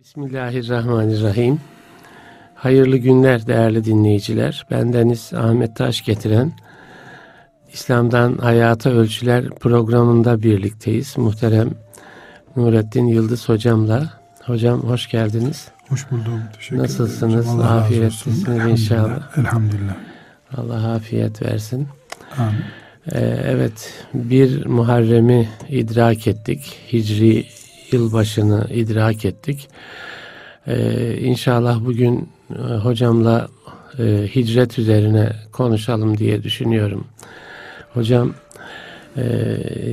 Bismillahirrahmanirrahim. Hayırlı günler değerli dinleyiciler. Bendeniz Ahmet Taş getiren İslam'dan Hayata Ölçüler programında birlikteyiz. Muhterem Nurettin Yıldız hocamla. Hocam hoş geldiniz. Hoş buldum. Teşekkür Nasılsınız? ederim. Afiyetlisiniz inşallah. Elhamdülillah. Allah afiyet versin. Amin. Ee, evet, bir Muharrem'i idrak ettik. Hicri yılbaşını idrak ettik. Ee, inşallah bugün e, hocamla e, hicret üzerine konuşalım diye düşünüyorum. Hocam e,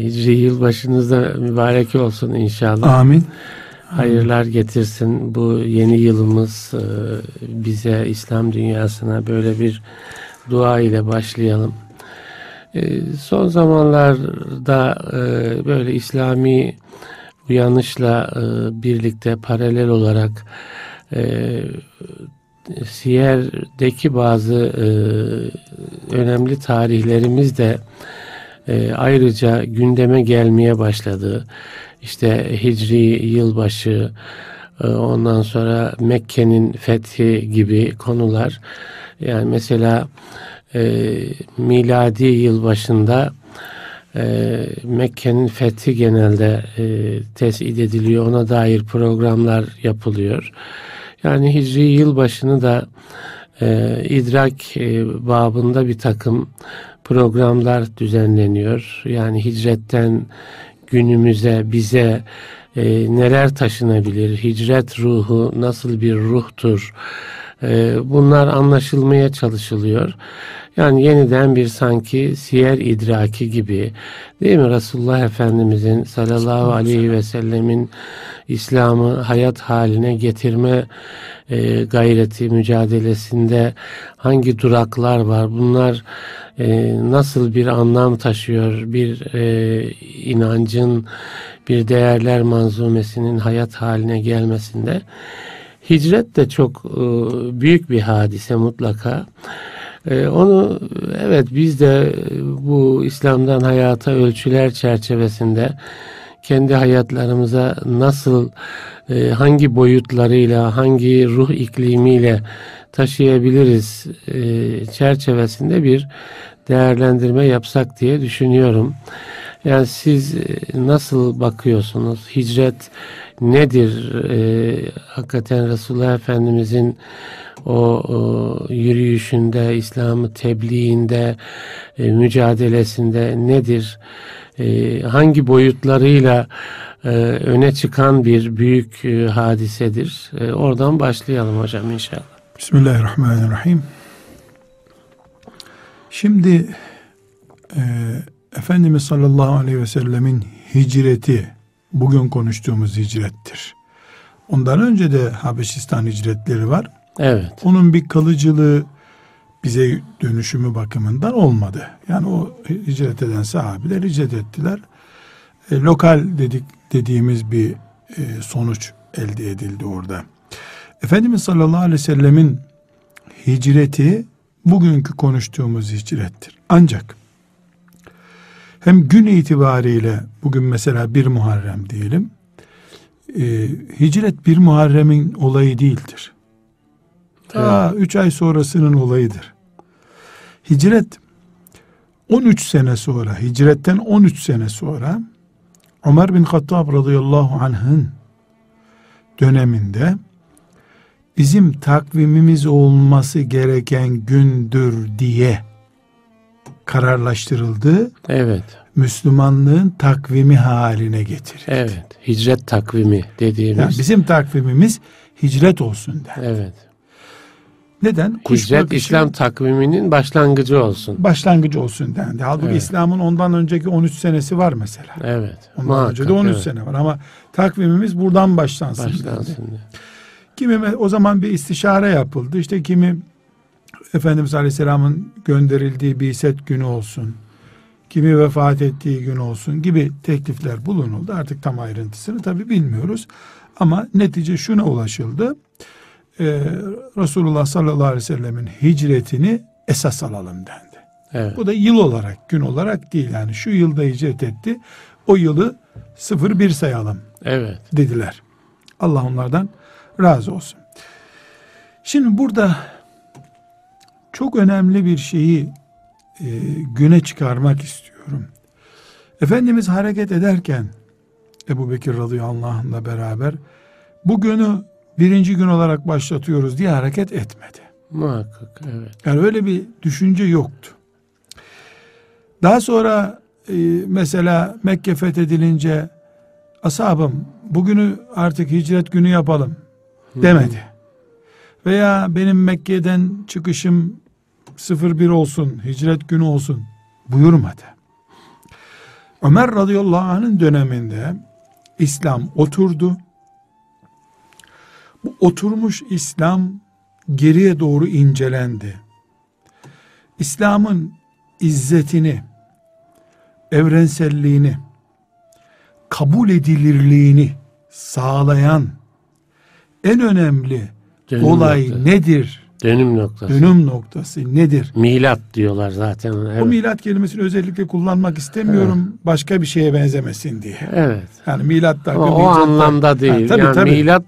Hicri yılbaşınız da mübarek olsun inşallah. Amin. Hayırlar getirsin. Bu yeni yılımız e, bize, İslam dünyasına böyle bir dua ile başlayalım. E, son zamanlarda e, böyle İslami uyanışla e, birlikte paralel olarak e, Siyer'deki bazı e, önemli tarihlerimiz de e, ayrıca gündeme gelmeye başladı. İşte Hicri yılbaşı, e, ondan sonra Mekke'nin fethi gibi konular. Yani mesela e, miladi yılbaşında e, Mekke'nin fethi genelde e, tespit ediliyor. Ona dair programlar yapılıyor. Yani Hicri yılbaşını da e, idrak e, babında bir takım programlar düzenleniyor. Yani hicretten günümüze, bize e, neler taşınabilir, hicret ruhu nasıl bir ruhtur, bunlar anlaşılmaya çalışılıyor. Yani yeniden bir sanki siyer idraki gibi değil mi? Resulullah Efendimizin sallallahu aleyhi ve sellemin İslam'ı hayat haline getirme e, gayreti mücadelesinde hangi duraklar var? Bunlar e, nasıl bir anlam taşıyor? Bir e, inancın bir değerler manzumesinin hayat haline gelmesinde hicret de çok e, büyük bir hadise mutlaka. E, onu evet biz de bu İslam'dan hayata ölçüler çerçevesinde kendi hayatlarımıza nasıl e, hangi boyutlarıyla hangi ruh iklimiyle taşıyabiliriz çerçevesinde bir değerlendirme yapsak diye düşünüyorum. Yani siz nasıl bakıyorsunuz? Hicret nedir? E, hakikaten Resulullah Efendimizin o, o yürüyüşünde, İslam'ı tebliğinde, e, mücadelesinde nedir? E, hangi boyutlarıyla e, öne çıkan bir büyük e, hadisedir? E, oradan başlayalım hocam inşallah. Bismillahirrahmanirrahim. Şimdi e, Efendimiz sallallahu aleyhi ve sellemin hicreti bugün konuştuğumuz hicrettir. Ondan önce de Habeşistan hicretleri var. Evet. Onun bir kalıcılığı bize dönüşümü bakımından olmadı. Yani o hicret eden sahabiler hicret ettiler. E, lokal dedik dediğimiz bir e, sonuç elde edildi orada. Efendimiz sallallahu aleyhi ve sellemin hicreti bugünkü konuştuğumuz hicrettir. Ancak hem gün itibariyle bugün mesela bir Muharrem diyelim. E, hicret bir Muharrem'in olayı değildir. Ta evet. üç ay sonrasının olayıdır. Hicret 13 sene sonra, hicretten 13 sene sonra Ömer bin Hattab radıyallahu anh'ın döneminde bizim takvimimiz olması gereken gündür diye kararlaştırıldı. Evet. Müslümanlığın takvimi haline getirildi. Evet. Hicret takvimi dediğimiz. Yani bizim takvimimiz hicret olsun der. Evet. Neden? Kuş hicret bakışı, İslam takviminin başlangıcı olsun. Başlangıcı olsun dendi. Halbuki evet. İslam'ın ondan önceki 13 senesi var mesela. Evet. Ondan Muhakkak, önce de 13 evet. sene var ama takvimimiz buradan başlansın, başlansın dendi. Kimi o zaman bir istişare yapıldı. İşte kimi Efendimiz Aleyhisselam'ın gönderildiği bir set günü olsun, kimi vefat ettiği gün olsun gibi teklifler bulunuldu. Artık tam ayrıntısını tabi bilmiyoruz. Ama netice şuna ulaşıldı. Ee, Resulullah sallallahu aleyhi ve sellemin hicretini esas alalım dendi. Evet. Bu da yıl olarak, gün olarak değil. Yani şu yılda hicret etti. O yılı 01 sayalım. Evet. Dediler. Allah onlardan razı olsun. Şimdi burada çok önemli bir şeyi e, güne çıkarmak istiyorum. Efendimiz hareket ederken Ebu Bekir radıyallahu anh'la beraber bu günü birinci gün olarak başlatıyoruz diye hareket etmedi. Muhakkak evet. Yani öyle bir düşünce yoktu. Daha sonra e, mesela Mekke fethedilince ashabım bugünü artık hicret günü yapalım demedi. Veya benim Mekke'den çıkışım 01 olsun, hicret günü olsun buyurmadı. Ömer radıyallahu anh'ın döneminde İslam oturdu. Bu oturmuş İslam geriye doğru incelendi. İslam'ın izzetini, evrenselliğini, kabul edilirliğini sağlayan en önemli Dönüm olay nedir? Dönüm noktası. Dönüm noktası nedir? Milat diyorlar zaten. Evet. Bu milat kelimesini özellikle kullanmak istemiyorum. Evet. Başka bir şeye benzemesin diye. Evet. Yani milat da o, o anlamda değil. Ha, tabii, yani tabii. milat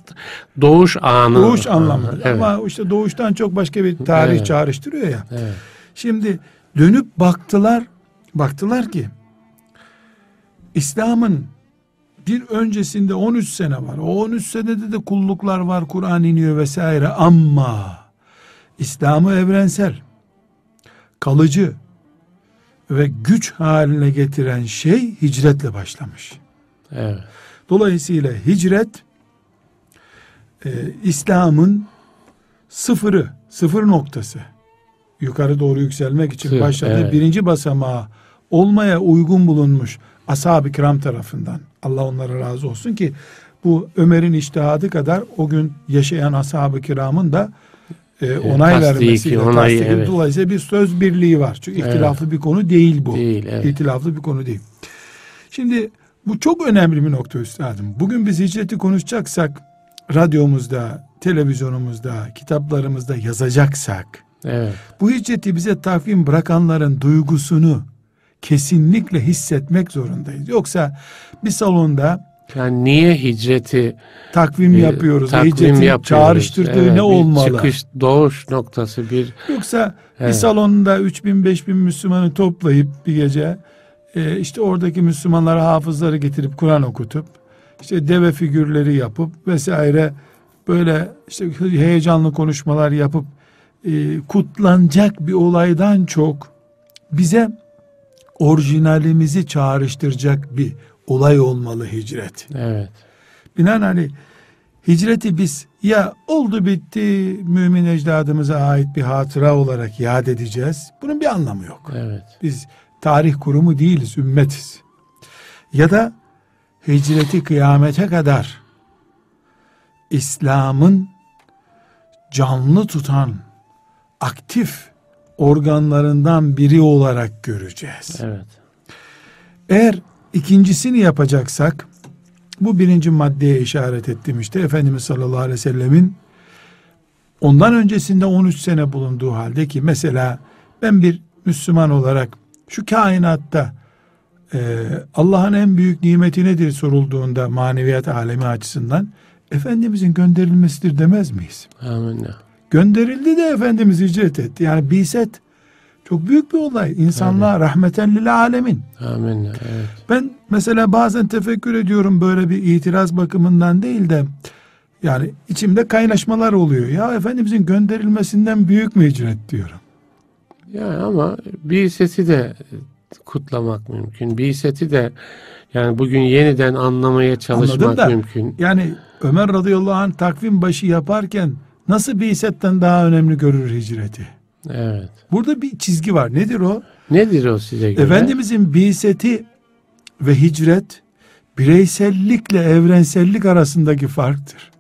doğuş anı. Doğuş anlamında. Evet. Ama işte doğuştan çok başka bir tarih evet. çağrıştırıyor ya. Evet. Şimdi dönüp baktılar. Baktılar ki İslam'ın bir öncesinde 13 sene var. O 13 senede de kulluklar var, Kur'an iniyor vesaire ama İslam'ı evrensel, kalıcı ve güç haline getiren şey hicretle başlamış. Evet. Dolayısıyla hicret e, İslam'ın sıfırı, sıfır noktası yukarı doğru yükselmek için Sıfır, başladığı evet. birinci basamağı olmaya uygun bulunmuş ashab-ı kiram tarafından. Allah onlara razı olsun ki bu Ömer'in iştihadı kadar o gün yaşayan ashab-ı kiramın da e, onay vermesiyle onay, tasdiki, evet. dolayısıyla bir söz birliği var. Çünkü evet. ihtilaflı bir konu değil bu. Değil, evet. İhtilaflı bir konu değil. Şimdi bu çok önemli bir nokta üstadım. Bugün biz hicreti konuşacaksak radyomuzda, televizyonumuzda, kitaplarımızda yazacaksak evet. bu hicreti bize takvim bırakanların duygusunu kesinlikle hissetmek zorundayız. Yoksa bir salonda yani niye hicreti takvim e, yapıyoruz? Takvim hicretin yapıyoruz. çağrıştırdığı evet, ne olmalı? Çıkış doğuş noktası bir. Yoksa evet. bir salonda 3000 5000 Müslümanı toplayıp bir gece e, işte oradaki Müslümanlara hafızları getirip Kur'an okutup işte deve figürleri yapıp vesaire böyle işte heyecanlı konuşmalar yapıp e, kutlanacak bir olaydan çok bize orijinalimizi çağrıştıracak bir olay olmalı hicret. Evet. Binaenaleyh hicreti biz ya oldu bitti mümin ecdadımıza ait bir hatıra olarak yad edeceğiz. Bunun bir anlamı yok. Evet. Biz tarih kurumu değiliz, ümmetiz. Ya da hicreti kıyamete kadar İslam'ın canlı tutan aktif organlarından biri olarak göreceğiz. Evet. Eğer ikincisini yapacaksak bu birinci maddeye işaret ettim işte Efendimiz sallallahu aleyhi ve sellemin ondan öncesinde 13 sene bulunduğu halde ki mesela ben bir Müslüman olarak şu kainatta e, Allah'ın en büyük nimeti nedir sorulduğunda maneviyat alemi açısından Efendimizin gönderilmesidir demez miyiz? Amin. Gönderildi de Efendimiz hicret etti. Yani biset çok büyük bir olay. İnsanlığa Amin. rahmeten lil alemin. Amin. Evet. Ben mesela bazen tefekkür ediyorum böyle bir itiraz bakımından değil de yani içimde kaynaşmalar oluyor. Ya Efendimizin gönderilmesinden büyük mü hicret diyorum. Yani ama bir sesi de kutlamak mümkün. Bir sesi de yani bugün yeniden anlamaya çalışmak da, mümkün. Yani Ömer radıyallahu anh takvim başı yaparken nasıl bir isetten daha önemli görür hicreti? Evet. Burada bir çizgi var. Nedir o? Nedir o size göre? Efendimizin biseti ve hicret bireysellikle evrensellik arasındaki farktır.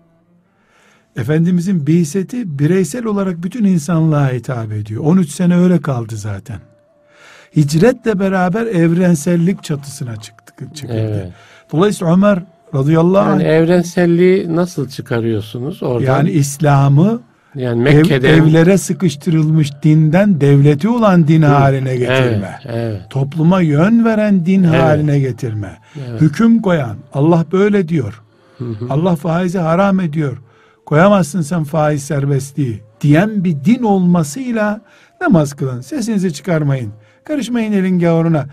Efendimizin biseti bireysel olarak bütün insanlığa hitap ediyor. 13 sene öyle kaldı zaten. Hicretle beraber evrensellik çatısına çıktı. çıkıldı. Evet. Dolayısıyla Ömer radıyallahu yani anh. evrenselliği nasıl çıkarıyorsunuz oradan? Yani İslam'ı yani Mekke'de Ev, evlere sıkıştırılmış dinden devleti olan din Hı. haline getirme. Evet, evet. Topluma yön veren din evet. haline getirme. Evet. Hüküm koyan Allah böyle diyor. Hı hı. Allah faizi haram ediyor. koyamazsın sen faiz serbestliği diyen bir din olmasıyla namaz kılın, sesinizi çıkarmayın, karışmayın elin gavuruna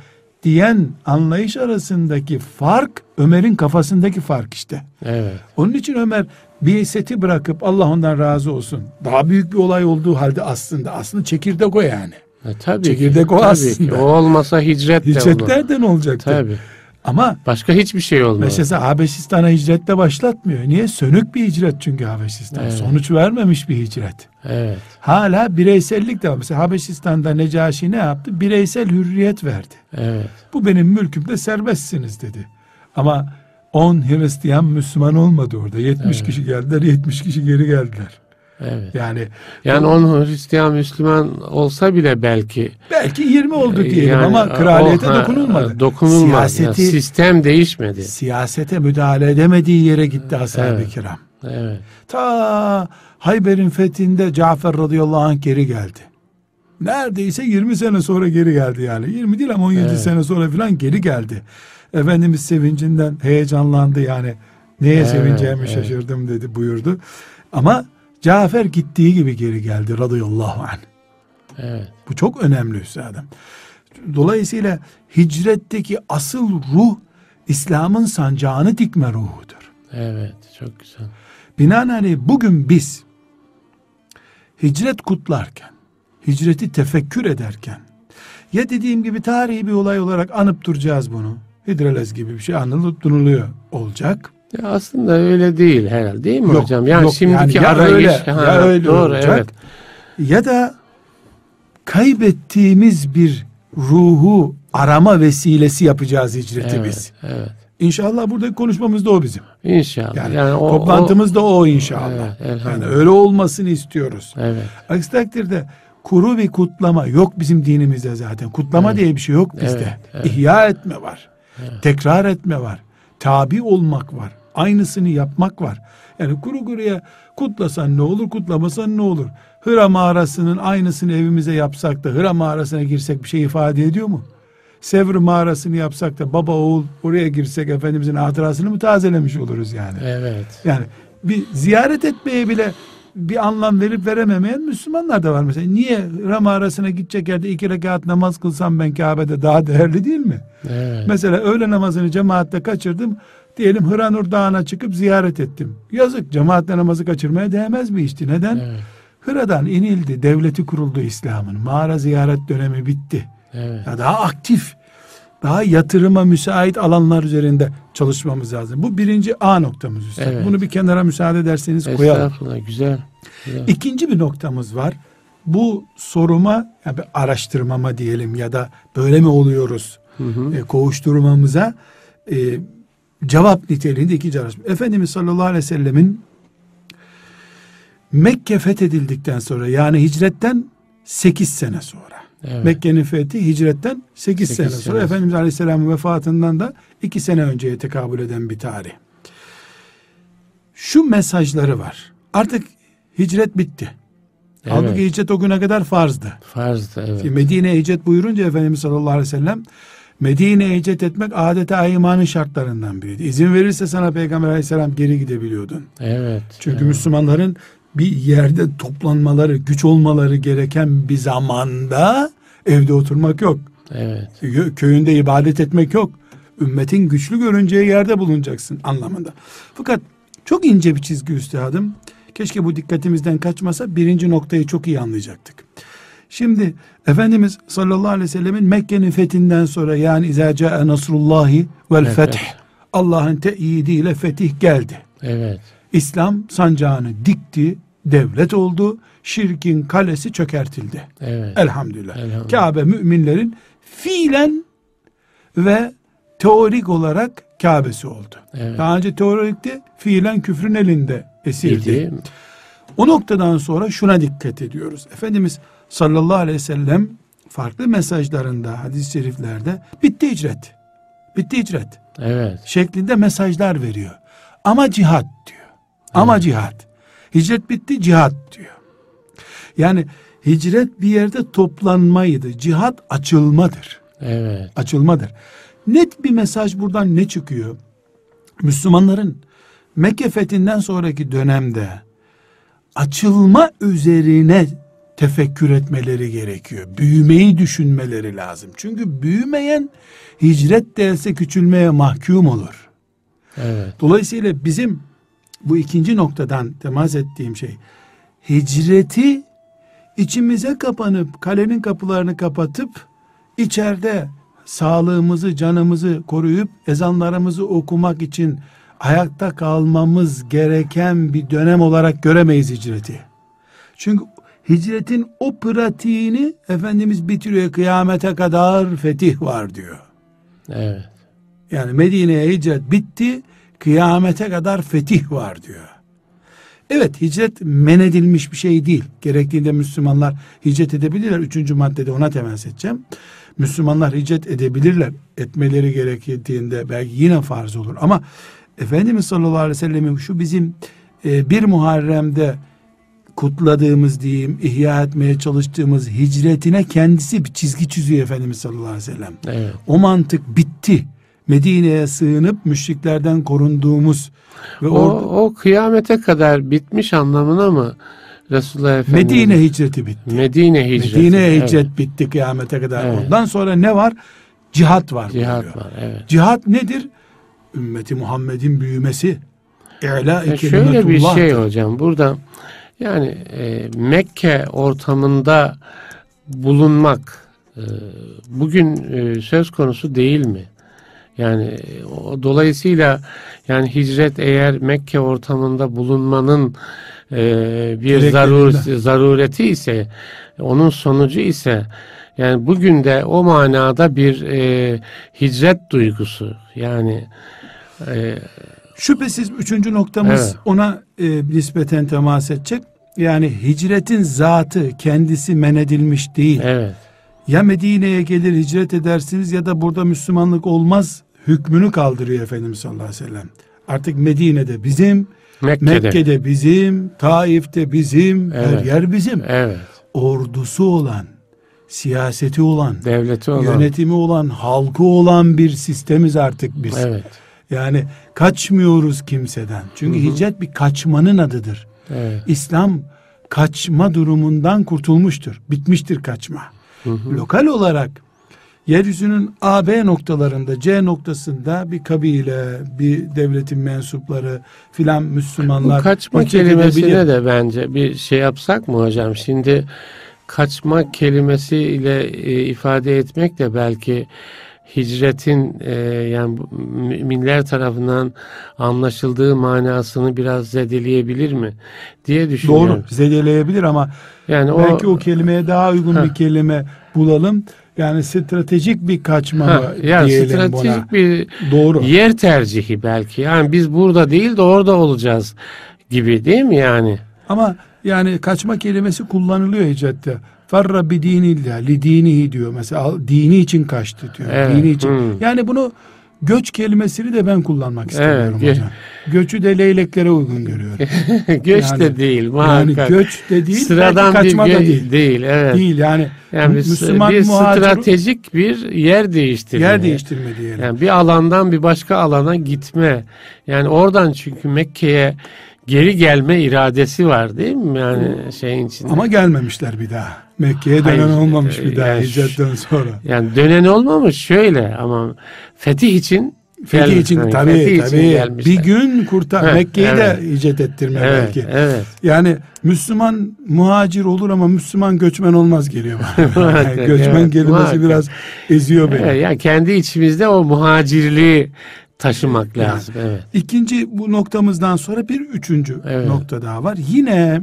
diyen anlayış arasındaki fark Ömer'in kafasındaki fark işte. Evet. Onun için Ömer bir seti bırakıp Allah ondan razı olsun. Daha büyük bir olay olduğu halde aslında aslında çekirdek o yani. E, tabii Çekirdek ki, o tabii aslında. Ki. O olmasa hicret de Hicret olur. nereden olacaktı? Tabii. Ama Başka hiçbir şey olmaz. mesela Habeşistan'a hicretle başlatmıyor. Niye? Sönük bir hicret çünkü Habeşistan. Evet. Sonuç vermemiş bir hicret. Evet. Hala bireysellik de var. Mesela Habeşistan'da Necaşi ne yaptı? Bireysel hürriyet verdi. Evet. Bu benim mülkümde serbestsiniz dedi. Ama 10 Hristiyan Müslüman olmadı orada. 70 Evet. kişi geldiler, 70 kişi geri geldiler. Evet. Yani Yani on Hristiyan Müslüman olsa bile belki belki 20 oldu diyelim yani ama kraliyete o- dokunulmadı. Dokunulmadı. Siyaseti, Yani sistem değişmedi. siyasete müdahale edemediği yere gitti ashab-ı Evet. kiram. Evet. Ta Hayber'in fethinde Cafer radıyallahu anh geri geldi. Neredeyse 20 sene sonra geri geldi yani. 20 değil ama 17 Evet. sene sonra falan geri geldi. Efendimiz sevincinden heyecanlandı yani. Neye Evet, sevineceğimi evet. şaşırdım dedi buyurdu. Ama Cafer gittiği gibi geri geldi radıyallahu anh. Evet. Bu çok önemli üstadım. Dolayısıyla hicretteki asıl ruh İslam'ın sancağını dikme ruhudur. Evet. Çok güzel. Binaenaleyh bugün biz hicret kutlarken, hicreti tefekkür ederken, ya dediğim gibi tarihi bir olay olarak anıp duracağız bunu. Hidrelez gibi bir şey anılıp duruluyor olacak. Ya aslında öyle değil herhalde değil mi Yok, hocam? Yani yok. şimdiki Yani ya arayış öyle, ha, ya öyle doğru olacak. evet. Ya da kaybettiğimiz bir ruhu arama vesilesi yapacağız hicreti Evet, biz. evet. İnşallah buradaki konuşmamız da o bizim. İnşallah. Yani, Yani, o, toplantımız da o inşallah. Evet, yani öyle olmasını istiyoruz. o- evet. Aksi takdirde kuru bir kutlama yok bizim dinimizde zaten. Kutlama Evet. diye bir şey yok bizde. Evet, evet. İhya etme var. Evet. Tekrar etme var. Tabi olmak var. Aynısını yapmak var. Yani kuru kuruya kutlasan ne olur, kutlamasan ne olur? Hıra mağarasının aynısını evimize yapsak da Hıra mağarasına girsek bir şey ifade ediyor mu? Sevr mağarasını yapsak da baba oğul oraya girsek Efendimizin hatırasını mı tazelemiş oluruz yani? Evet. Yani bir ziyaret etmeye bile bir anlam verip verememeyen Müslümanlar da var mesela. Niye Ram arasına gidecek yerde iki rekat namaz kılsam ben Kabe'de daha değerli değil mi? Evet. Mesela öğle namazını cemaatle kaçırdım. Diyelim Hıranur Dağı'na çıkıp ziyaret ettim. Yazık cemaatle namazı kaçırmaya değmez bir işti. Neden? Evet. Hıra'dan inildi, devleti kuruldu İslam'ın. Mağara ziyaret dönemi bitti. Evet. Ya daha aktif, daha yatırıma müsait alanlar üzerinde çalışmamız lazım. Bu birinci A noktamız üstad. Evet. Bunu bir kenara müsaade ederseniz koyalım. Estağfurullah. Güzel. güzel. İkinci bir noktamız var. Bu soruma, yani araştırmama diyelim ya da böyle mi oluyoruz Hı hı. e, kovuşturmamıza e, cevap niteliğinde ikinci araştırma. Efendimiz sallallahu aleyhi ve sellemin Mekke fethedildikten sonra yani hicretten 8 sene sonra. Evet. Mekke'nin fethi hicretten 8 Sekiz sene sene. sonra Efendimiz Aleyhisselam'ın vefatından da 2 sene önceye tekabül eden bir tarih. Şu mesajları var. Artık hicret bitti. Evet. Halbuki hicret o güne kadar farzdı. Farzdı evet. Medine'ye hicret buyurunca Efendimiz sallallahu aleyhi ve sellem Medine'ye hicret etmek adeta imanın şartlarından biriydi. İzin verirse sana Peygamber aleyhisselam geri gidebiliyordun. Evet. Çünkü evet. Müslümanların bir yerde toplanmaları, güç olmaları gereken bir zamanda evde oturmak yok. Evet. Kö- Köyünde ibadet etmek yok. Ümmetin güçlü görüneceği yerde bulunacaksın anlamında. Fakat çok ince bir çizgi üstadım. Keşke bu dikkatimizden kaçmasa birinci noktayı çok iyi anlayacaktık. Şimdi Efendimiz sallallahu aleyhi ve sellemin Mekke'nin fethinden sonra yani İzâ nasrullahi vel Evet, feth. Allah'ın teyidiyle fetih geldi. Evet. İslam sancağını dikti, devlet oldu, şirkin kalesi çökertildi. Evet. Elhamdülillah. Elhamdülillah. Kabe müminlerin fiilen ve teorik olarak Kabe'si oldu. Evet. Daha önce teorikti, fiilen küfrün elinde esirdi. O noktadan sonra şuna dikkat ediyoruz. Efendimiz sallallahu aleyhi ve sellem farklı mesajlarında, hadis-i şeriflerde bitti hicret. Bitti hicret Evet. şeklinde mesajlar veriyor. Ama cihat diyor. Ama cihat. Hicret bitti cihat diyor. Yani hicret bir yerde toplanmaydı. Cihat açılmadır. Evet. Açılmadır. Net bir mesaj buradan ne çıkıyor? Müslümanların Mekke fethinden sonraki dönemde açılma üzerine tefekkür etmeleri gerekiyor. Büyümeyi düşünmeleri lazım. Çünkü büyümeyen hicret derse küçülmeye mahkum olur. Evet. Dolayısıyla bizim bu ikinci noktadan temas ettiğim şey hicreti içimize kapanıp kalenin kapılarını kapatıp içeride sağlığımızı, canımızı koruyup ezanlarımızı okumak için ayakta kalmamız gereken bir dönem olarak göremeyiz hicreti. Çünkü hicretin o pratiğini Efendimiz bitiriyor kıyamete kadar fetih var diyor. Evet. Yani Medine'ye hicret bitti, kıyamete kadar fetih var diyor. Evet hicret men edilmiş bir şey değil. Gerektiğinde Müslümanlar hicret edebilirler. Üçüncü maddede ona temas edeceğim. Müslümanlar hicret edebilirler. Etmeleri gerektiğinde belki yine farz olur. Ama Efendimiz sallallahu aleyhi ve sellem'in şu bizim e, bir Muharrem'de kutladığımız diyeyim, ihya etmeye çalıştığımız hicretine kendisi bir çizgi çiziyor Efendimiz sallallahu aleyhi ve sellem. Evet. O mantık bitti. Medine'ye sığınıp müşriklerden korunduğumuz ve O, o kıyamete kadar bitmiş anlamına mı Resulullah Efendimiz? Medine hicreti bitti. Medine hicreti. Medine'ye evet. hicret bitti kıyamete kadar. Evet. Ondan sonra ne var? Cihat var. Cihat buyuruyor. var. Evet. Cihat nedir? Ümmeti Muhammed'in büyümesi. İ'la Ya şöyle bir şey hocam burada yani e, Mekke ortamında bulunmak e, bugün e, söz konusu değil mi? Yani o, dolayısıyla yani hicret eğer Mekke ortamında bulunmanın e, bir zarur, zarureti ise onun sonucu ise yani bugün de o manada bir e, hicret duygusu yani e, Şüphesiz üçüncü noktamız Evet. ona e, nispeten temas edecek. Yani hicretin zatı kendisi men edilmiş değil. evet Ya Medine'ye gelir hicret edersiniz ya da burada Müslümanlık olmaz hükmünü kaldırıyor Efendimiz sallallahu aleyhi ve sellem. Artık Medine'de bizim, Mekke'de. Mekke'de bizim, Taif'te bizim, her Evet. yer bizim. Evet. Ordusu olan, siyaseti olan, Devleti olan. yönetimi olan, halkı olan bir sistemiz artık biz. Evet. Yani kaçmıyoruz kimseden. Çünkü hicret bir kaçmanın adıdır. Evet. İslam kaçma durumundan kurtulmuştur. Bitmiştir kaçma. Lokal olarak yeryüzünün A, B noktalarında, C noktasında bir kabile, bir devletin mensupları filan Müslümanlar Bu kaçma kelimesine de bence bir şey yapsak mı hocam? Şimdi kaçma kelimesiyle e, ifade etmek de belki hicretin e, yani müminler tarafından anlaşıldığı manasını biraz zedeleyebilir mi diye düşünüyorum. Doğru zedeleyebilir ama Yani belki o, o kelimeye daha uygun Ha. bir kelime bulalım. Yani stratejik bir kaçma ha, mı ya diyelim stratejik buna. bir Doğru. yer tercihi belki. Yani biz burada değil de orada olacağız gibi değil mi yani? Ama yani kaçma kelimesi kullanılıyor hicrette. Farra bi dinillah, li dinihi diyor. Mesela dini için kaçtı diyor. Evet, Dini için. hmm. Yani bunu göç kelimesini de ben kullanmak istemiyorum Evet, hocam. Göçü de leyleklere uygun görüyorum. Göç Yani- de değil yani muhakkak. göç de değil, Sıradan bir kaçma da gö- değil. evet. Değil yani. Yani bir, Müslüman bir muhacir stratejik bir yer değiştirme. yer değiştirme diyelim. Yani bir alandan bir başka alana gitme. Yani oradan çünkü Mekke'ye geri gelme iradesi var değil mi? Yani şeyin içinde. Ama gelmemişler bir daha. Mekke'ye dönen Hayır, olmamış bir daha yani hicretten sonra. yani dönen olmamış şöyle ama fetih için Fethi gel- için hani tabii fetih için tabii gelmişler. bir gün kurtar. Heh, Mekke'yi evet. de hicret ettirme evet, belki. evet. Yani Müslüman muhacir olur ama Müslüman göçmen olmaz geliyor bana. Yani göçmen evet, kelimesi muhakkak. biraz eziyor beni. Evet, yani kendi içimizde o muhacirliği taşımak Yani. lazım. Evet. İkinci bu noktamızdan sonra bir üçüncü Evet. nokta daha var. Yine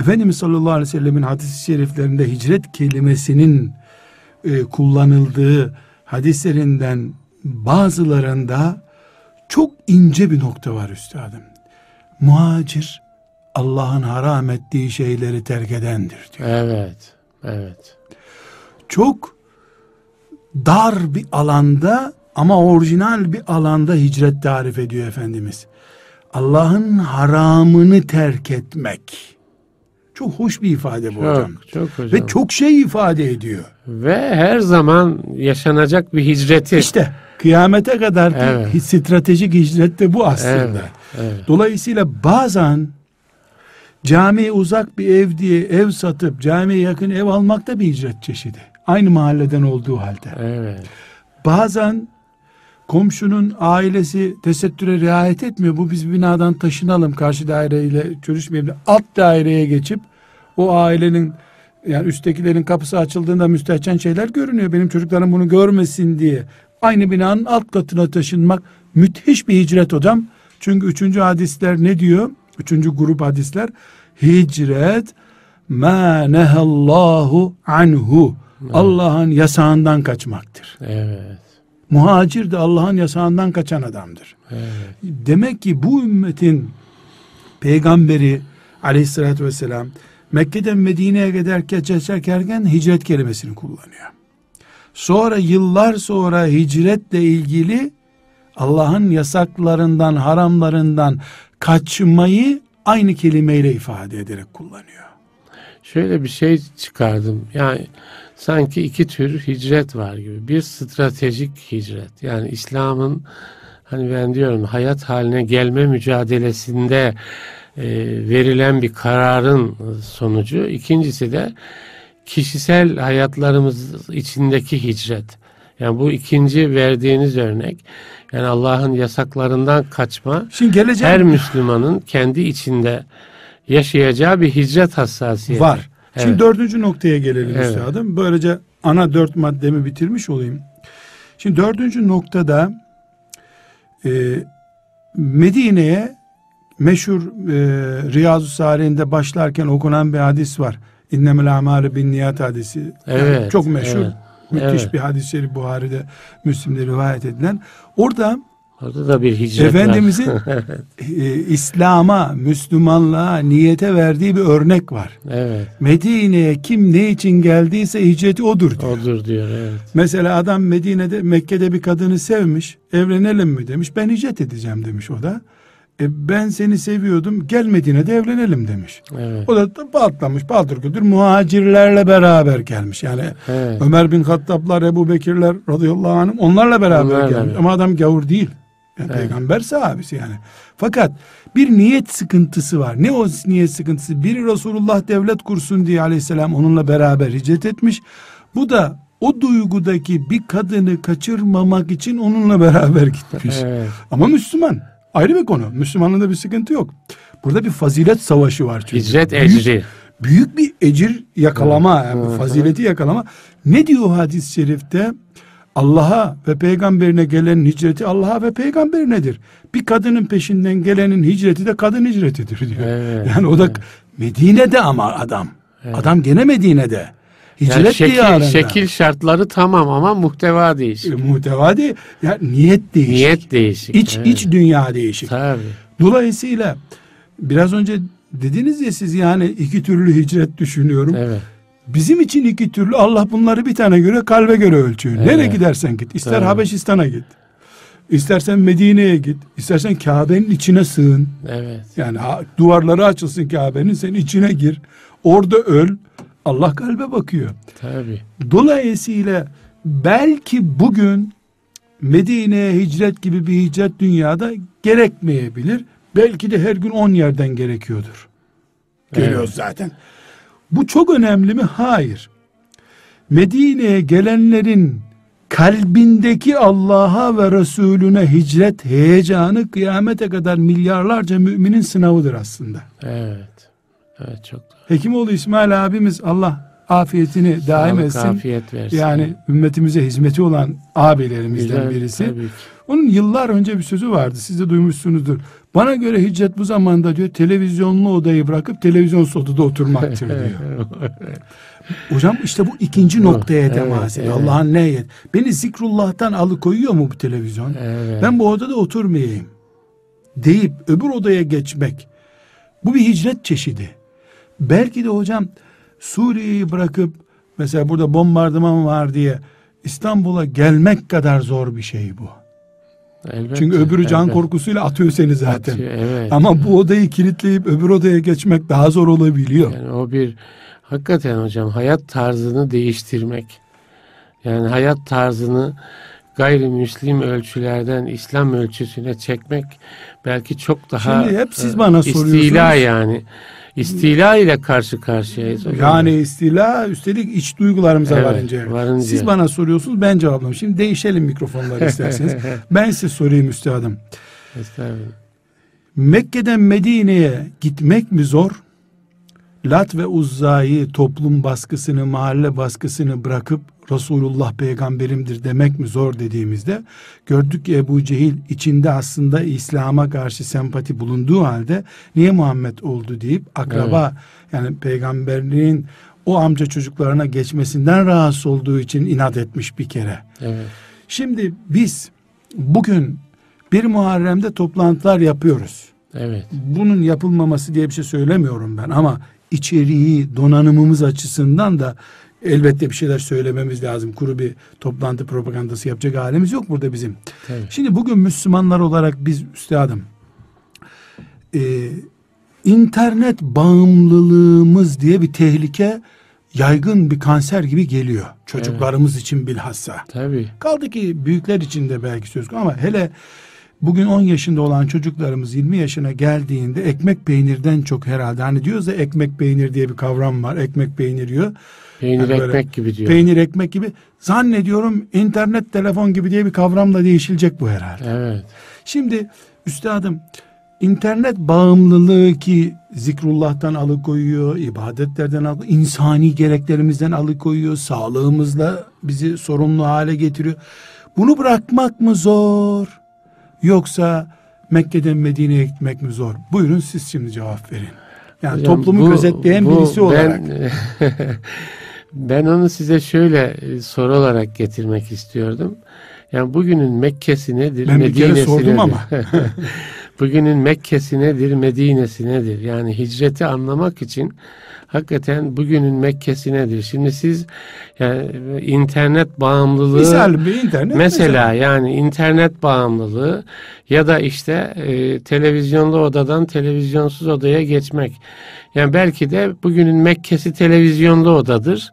Efendimiz sallallahu aleyhi ve sellemin hadis-i şeriflerinde hicret kelimesinin e, kullanıldığı hadislerinden bazılarında çok ince bir nokta var üstadım. Muhacir Allah'ın haram ettiği şeyleri terk edendir diyor. Evet. Evet. çok dar bir alanda ama orijinal bir alanda hicret tarif ediyor Efendimiz. Allah'ın haramını terk etmek. Çok hoş bir ifade bu hocam. Çok, çok hocam. Ve çok şey ifade ediyor. Ve her zaman yaşanacak bir hicreti. İşte kıyamete kadar Evet. stratejik hicret de bu aslında. Evet, evet. Dolayısıyla bazen Camiye uzak bir ev diye ev satıp camiye yakın ev almak da bir hicret çeşidi. Aynı mahalleden olduğu halde. Evet. Bazen komşunun ailesi tesettüre riayet etmiyor. Bu biz binadan taşınalım karşı daireyle görüşmeyelim. Alt daireye geçip o ailenin yani üsttekilerin kapısı açıldığında müstehcen şeyler görünüyor. Benim çocuklarım bunu görmesin diye. Aynı binanın alt katına taşınmak müthiş bir hicret hocam. Çünkü üçüncü hadisler ne diyor? Üçüncü grup hadisler hicret ma nehallahu anhu. Allah'ın yasağından kaçmaktır. Evet. Muhacir de Allah'ın yasağından kaçan adamdır. Evet. Demek ki bu ümmetin peygamberi aleyhissalatü vesselam Mekke'den Medine'ye giderken geçerken hicret kelimesini kullanıyor. Sonra yıllar sonra hicretle ilgili Allah'ın yasaklarından, haramlarından kaçmayı aynı kelimeyle ifade ederek kullanıyor. Şöyle bir şey çıkardım. Yani sanki iki tür hicret var gibi. Bir stratejik hicret. Yani İslam'ın hani ben diyorum hayat haline gelme mücadelesinde e, verilen bir kararın sonucu. İkincisi de kişisel hayatlarımız içindeki hicret. Yani bu ikinci verdiğiniz örnek yani Allah'ın yasaklarından kaçma Şimdi geleceğim her Müslümanın kendi içinde yaşayacağı bir hicret hassasiyeti. var. Şimdi Evet. dördüncü noktaya gelelim Evet. üstadım. Böylece ana dört maddemi bitirmiş olayım. Şimdi dördüncü noktada e, Medine'ye meşhur e, Riyazu Salih'inde başlarken okunan bir hadis var. İnnemel amâle bin niyat hadisi. Yani Evet, çok meşhur. evet, Müthiş evet. bir hadis-i şerif Buhari'de, Müslim'de rivayet edilen. Orada Orada da bir hicret. Efendimizin e, İslam'a, Müslümanlığa, niyete verdiği bir örnek var. evet. Medine'ye kim ne için geldiyse hicreti odur diyor. Odur diyor evet. Mesela adam Medine'de Mekke'de bir kadını sevmiş. Evlenelim mi demiş. Ben hicret edeceğim demiş o da. E, ben seni seviyordum. Gel Medine'de evlenelim demiş. Evet. O da patlamış paldır küldür muhacirlerle beraber gelmiş. Yani evet. Ömer bin Hattablar, Ebu Bekirler radıyallahu anh onlarla beraber Onlarla gelmiş. Ama adam gavur değil. Yani Evet. Peygamber sahabesi yani. Fakat bir niyet sıkıntısı var. Ne o niyet sıkıntısı? Biri Resulullah devlet kursun diye aleyhisselam onunla beraber hicret etmiş. Bu da o duygudaki bir kadını kaçırmamak için onunla beraber gitmiş. Evet. Ama Müslüman. Ayrı bir konu. Müslümanlığında bir sıkıntı yok. Burada bir fazilet savaşı var çünkü. Hicret Büyük- ecri. büyük bir ecir yakalama, Hı. yani Hı. fazileti yakalama. Ne diyor hadis-i şerifte? Allah'a ve peygamberine gelen hicreti Allah'a ve peygamberinedir. Bir kadının peşinden gelenin hicreti de kadın hicretidir diyor. Evet, Yani o da evet. Medine'de ama adam. Evet. Adam gene Medine'de. Hicret Yani şekil, diyarında. şekil şartları tamam ama muhteva E, değişik. muhtevadi ya niyet değişik. Niyet değişik. İç evet. iç dünya değişik. Tabii. Dolayısıyla biraz önce dediniz ya siz yani iki türlü hicret düşünüyorum. Evet. Bizim için iki türlü Allah bunları bir tane göre kalbe göre ölçüyor. Evet. Nereye gidersen git. İster Tabii. Habeşistan'a git. İstersen Medine'ye git. İstersen Kabe'nin içine sığın. Evet. Yani duvarları açılsın Kabe'nin sen içine gir. Orada öl. Allah kalbe bakıyor. Tabii. Dolayısıyla belki bugün Medine'ye hicret gibi bir hicret dünyada gerekmeyebilir. Belki de her gün on yerden gerekiyordur. Görüyoruz zaten. Bu çok önemli mi? Hayır. Medine'ye gelenlerin kalbindeki Allah'a ve Resulüne hicret heyecanı kıyamete kadar milyarlarca müminin sınavıdır aslında. Evet. Evet çok doğru. Hekimoğlu İsmail abimiz Allah afiyetini daim Sağlık, etsin. afiyet versin. Yani ümmetimize hizmeti olan abilerimizden Güzel, birisi. Onun yıllar önce bir sözü vardı. Siz de duymuşsunuzdur. Bana göre hicret bu zamanda diyor televizyonlu odayı bırakıp televizyon odada oturmaktır diyor. Hocam işte bu ikinci noktaya temas ediyor. evet. Allah'ın ne yet? Beni zikrullah'tan alıkoyuyor mu bu televizyon? evet. Ben bu odada oturmayayım. Deyip öbür odaya geçmek. Bu bir hicret çeşidi. Belki de hocam Suriye'yi bırakıp mesela burada bombardıman var diye İstanbul'a gelmek kadar zor bir şey bu. Elbette, Çünkü öbürü can elbette. korkusuyla atıyor seni zaten. Atıyor, Evet. Ama bu odayı kilitleyip öbür odaya geçmek daha zor olabiliyor. Yani o bir hakikaten hocam hayat tarzını değiştirmek. Yani hayat tarzını gayrimüslim ölçülerden İslam ölçüsüne çekmek belki çok daha Şimdi hep siz e, bana soruyorsunuz. yani. İstila ile karşı karşıyayız. hocam. Yani istila üstelik iç duygularımıza Evet, varınca. varınca. Siz bana soruyorsunuz ben cevaplıyorum. Şimdi değişelim mikrofonları isterseniz. ben size sorayım üstadım. Estağfurullah. Mekke'den Medine'ye gitmek mi zor? Lat ve Uzza'yı toplum baskısını, mahalle baskısını bırakıp Resulullah peygamberimdir demek mi zor dediğimizde gördük ki Ebu Cehil içinde aslında İslam'a karşı sempati bulunduğu halde niye Muhammed oldu deyip akraba yani peygamberliğin o amca çocuklarına geçmesinden rahatsız olduğu için inat etmiş bir kere. Evet. Şimdi biz bugün bir Muharrem'de toplantılar yapıyoruz. Evet. Bunun yapılmaması diye bir şey söylemiyorum ben ama içeriği, donanımımız açısından da elbette bir şeyler söylememiz lazım. Kuru bir toplantı propagandası yapacak halimiz yok burada bizim. Tabii. Şimdi bugün Müslümanlar olarak biz üstadım e, internet bağımlılığımız diye bir tehlike yaygın bir kanser gibi geliyor. Çocuklarımız için bilhassa. Tabii. Kaldı ki büyükler için de belki söz konusu ama hele bugün 10 yaşında olan çocuklarımız 20 yaşına geldiğinde ekmek peynirden çok herhalde hani diyoruz ya ekmek peynir diye bir kavram var. Ekmek peynir yiyor. Peynir Yani böyle ekmek gibi diyor. Peynir ekmek gibi zannediyorum internet telefon gibi diye bir kavramla değişilecek bu herhalde. Evet. Şimdi üstadım internet bağımlılığı ki zikrullah'tan alıkoyuyor, ibadetlerden alıkoyuyor, insani gereklerimizden alıkoyuyor, sağlığımızla bizi sorumlu hale getiriyor. Bunu bırakmak mı zor? Yoksa Mekke'den Medine'ye gitmek mi zor? Buyurun siz şimdi cevap verin. Yani Hocam, toplumu bu- gözetleyen bu birisi olarak. Ben, ben onu size şöyle e, soru olarak getirmek istiyordum. Yani bugünün Mekke'si nedir? Ben bir kere Medine'si sordum nedir? ama. bugünün Mekke'si nedir? Medine'si nedir? Yani hicreti anlamak için hakikaten bugünün Mekke'si nedir? Şimdi siz yani internet bağımlılığı Misal bir internet. Mesela yani internet bağımlılığı ya da işte e, televizyonlu odadan televizyonsuz odaya geçmek. Yani belki de bugünün Mekke'si televizyonlu odadır.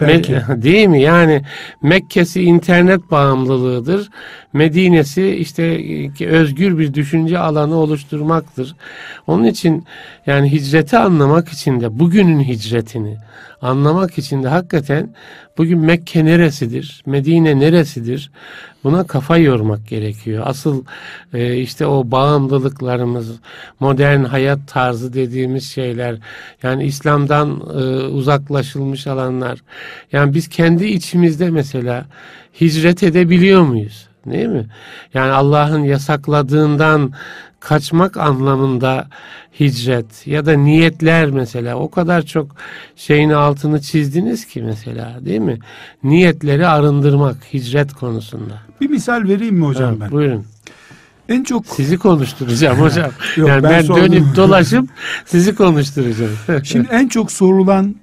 Belki. Me- değil mi? Yani Mekke'si internet bağımlılığıdır. Medine'si işte e, özgür bir düşünce alanı oluşturmaktır. Onun için yani hicreti anlamak için de bugünün hicretini anlamak için de hakikaten bugün Mekke neresidir, Medine neresidir buna kafa yormak gerekiyor. Asıl e, işte o bağımlılıklarımız, modern hayat tarzı dediğimiz şeyler, yani İslam'dan e, uzaklaşılmış alanlar. Yani biz kendi içimizde mesela hicret edebiliyor muyuz? Değil mi? Yani Allah'ın yasakladığından kaçmak anlamında hicret ya da niyetler mesela o kadar çok şeyin altını çizdiniz ki mesela değil mi? Niyetleri arındırmak hicret konusunda. Bir misal vereyim mi hocam Evet, ben? Buyurun. En çok Sizi konuşturacağım hocam. Yok, yani ben ben, sordum. dönüp dolaşıp sizi konuşturacağım. Şimdi en çok sorulan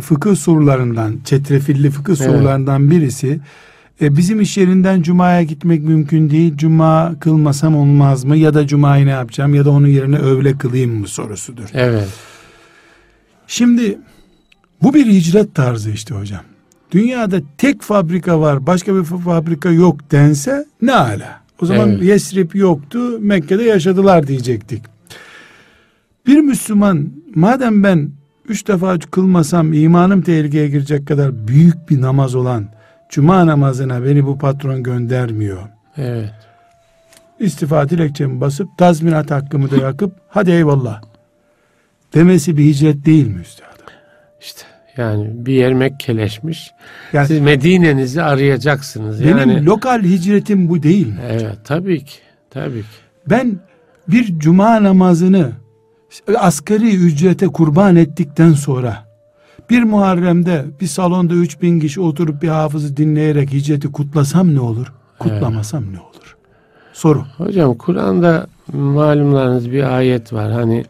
fıkıh sorularından, çetrefilli fıkıh Evet. sorularından birisi e, bizim iş yerinden cumaya gitmek mümkün değil. Cuma kılmasam olmaz mı? Ya da cumayı ne yapacağım? Ya da onun yerine öğle kılayım mı sorusudur. evet. Şimdi bu bir hicret tarzı işte hocam. Dünyada tek fabrika var, başka bir fabrika yok dense ne ala. O zaman Evet. Yesrib yoktu, Mekke'de yaşadılar diyecektik. Bir Müslüman madem ben üç defa kılmasam imanım tehlikeye girecek kadar büyük bir namaz olan cuma namazına beni bu patron göndermiyor. Evet. İstifa dilekçemi basıp tazminat hakkımı da yakıp hadi eyvallah demesi bir hicret değil mi üstadım? İşte yani bir yer Mekkeleşmiş. Yani Siz Medine'nizi arayacaksınız. Benim yani lokal hicretim bu değil mi? Evet tabii ki. Tabii ki. Ben bir cuma namazını asgari ücrete kurban ettikten sonra bir Muharrem'de bir salonda 3000 kişi oturup bir hafızı dinleyerek hicreti kutlasam ne olur? Kutlamasam ne olur? Soru. Hocam Kur'an'da malumlarınız bir ayet var. Hani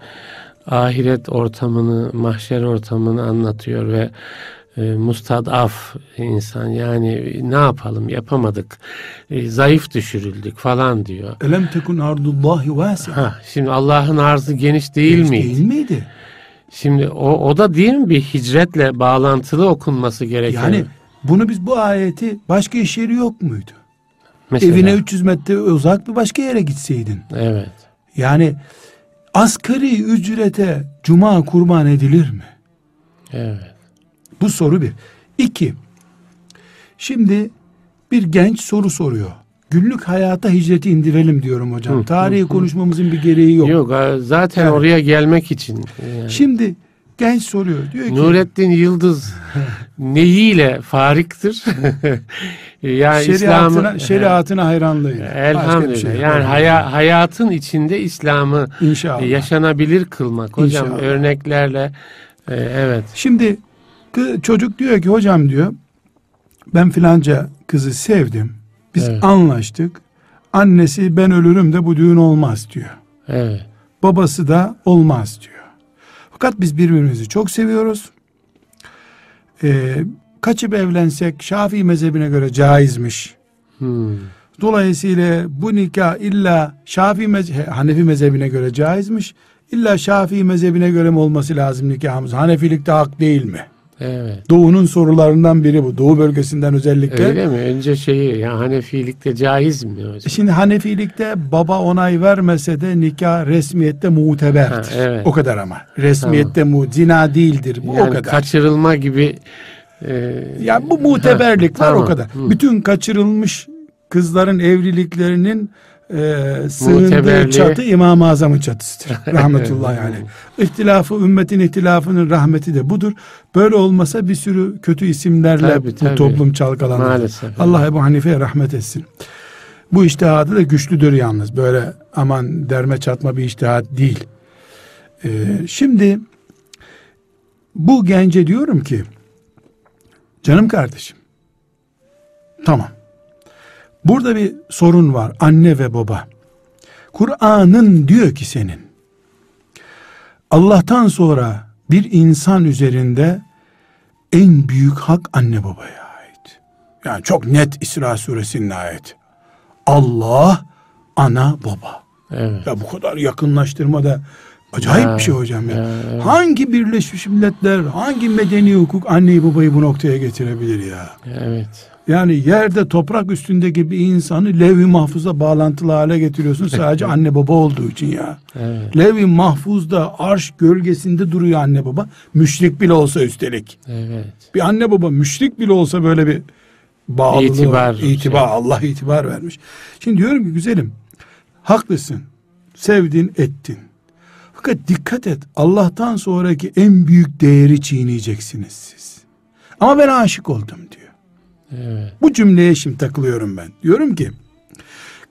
ahiret ortamını, mahşer ortamını anlatıyor ve e, mustadaf insan yani ne yapalım yapamadık, e, zayıf düşürüldük falan diyor. Elem tekun ardullahi vasi. Ha, şimdi Allah'ın arzı geniş değil miydi? Değil miydi? Şimdi o, o da değil mi bir hicretle bağlantılı okunması gereken? Yani bunu biz bu ayeti başka iş yeri yok muydu? Mesela. Evine 300 metre uzak bir başka yere gitseydin. Evet. Yani asgari ücrete cuma kurban edilir mi? Evet. Bu soru bir. İki, şimdi bir genç soru soruyor. Günlük hayata hicreti indirelim diyorum hocam. Hı, Tarihi hı, konuşmamızın bir gereği yok. Yok e, zaten Evet. oraya gelmek için. yani. Şimdi genç soruyor. Diyor ki Nurettin Yıldız neyiyle fariktir? yani şeriatına, İslam'ı şeriatına hayranlığıyla. Elhamdülillah. şey yani haya- hayatın içinde İslam'ı İnşallah. yaşanabilir kılmak hocam İnşallah. örneklerle e, evet. Şimdi kı- çocuk diyor ki hocam diyor ben filanca kızı sevdim. Biz Evet. anlaştık. Annesi ben ölürüm de bu düğün olmaz diyor. Evet. Babası da olmaz diyor. Fakat biz birbirimizi çok seviyoruz. Ee, kaçıp evlensek Şafii mezhebine göre caizmiş. Hmm. Dolayısıyla bu nikah illa Şafii mezhe Hanefi mezhebine göre caizmiş. İlla Şafii mezhebine göre mi olması lazım nikahımız? Hanefilikte hak değil mi? Evet. Doğu'nun sorularından biri bu. Doğu bölgesinden özellikle. Öyle mi? Önce şeyi ya Hanefilikte caiz mi hocam? Şimdi Hanefilikte baba onay vermese de nikah resmiyette muteberdir. Ha, evet. O kadar ama. Resmiyette mu zina değildir. Bu o Yani kadar. kaçırılma gibi e, ya bu muteberlik Ha, var o tamam. kadar. Hı. Bütün kaçırılmış kızların evliliklerinin e, sığındığı Muteberliği. çatı İmam-ı Azam'ın çatısıdır. Rahmetullahi aleyh. İhtilafı, ümmetin ihtilafının rahmeti de budur. Böyle olmasa bir sürü kötü isimlerle Tabii, bu tabii. toplum çalkalanır. Maalesef. Allah Ebu Hanife'ye rahmet etsin. Bu iştihadı da güçlüdür yalnız. Böyle aman derme çatma bir iştihat değil. Ee, şimdi bu gence diyorum ki canım kardeşim tamam. Burada bir sorun var anne ve baba. Kur'an'ın diyor ki senin Allah'tan sonra bir insan üzerinde en büyük hak anne babaya ait. Yani çok net İsra suresinin ayeti. Allah, ana, baba. Evet. Ya bu kadar yakınlaştırma da acayip Ya, bir şey hocam ya. evet. Hangi Birleşmiş Milletler, hangi medeni hukuk anneyi babayı bu noktaya getirebilir ya? Evet. Yani yerde toprak üstündeki bir insanı levh-i mahfuza bağlantılı hale getiriyorsun sadece anne baba olduğu için ya. Evet. Levh-i mahfuzda arş gölgesinde duruyor anne baba. Müşrik bile olsa üstelik. Evet. Bir anne baba müşrik bile olsa böyle bir bağlılığı, İtibar, itibar, şey. Allah itibar vermiş. Şimdi diyorum ki güzelim, haklısın, sevdin, ettin. Fakat dikkat et, Allah'tan sonraki en büyük değeri çiğneyeceksiniz siz. Ama ben aşık oldum diyor. Evet. Bu cümleye şimdi takılıyorum ben. Diyorum ki,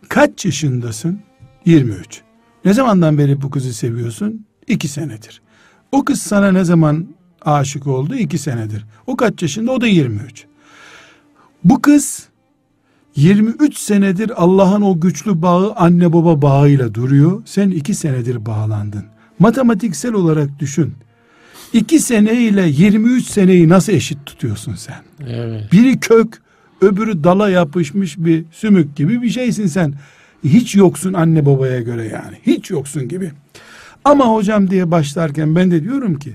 kaç yaşındasın? 23. Ne zamandan beri bu kızı seviyorsun? 2 senedir. O kız sana ne zaman aşık oldu? 2 senedir. O kaç yaşında? O da 23. Bu kız 23 senedir Allah'ın o güçlü bağı anne baba bağıyla duruyor. Sen 2 senedir bağlandın. Matematiksel olarak düşün. 2 sene ile 23 seneyi nasıl eşit tutuyorsun sen? Evet. Biri kök, öbürü dala yapışmış bir sümük gibi bir şeysin sen. Hiç yoksun anne babaya göre yani. Hiç yoksun gibi. Ama hocam diye başlarken ben de diyorum ki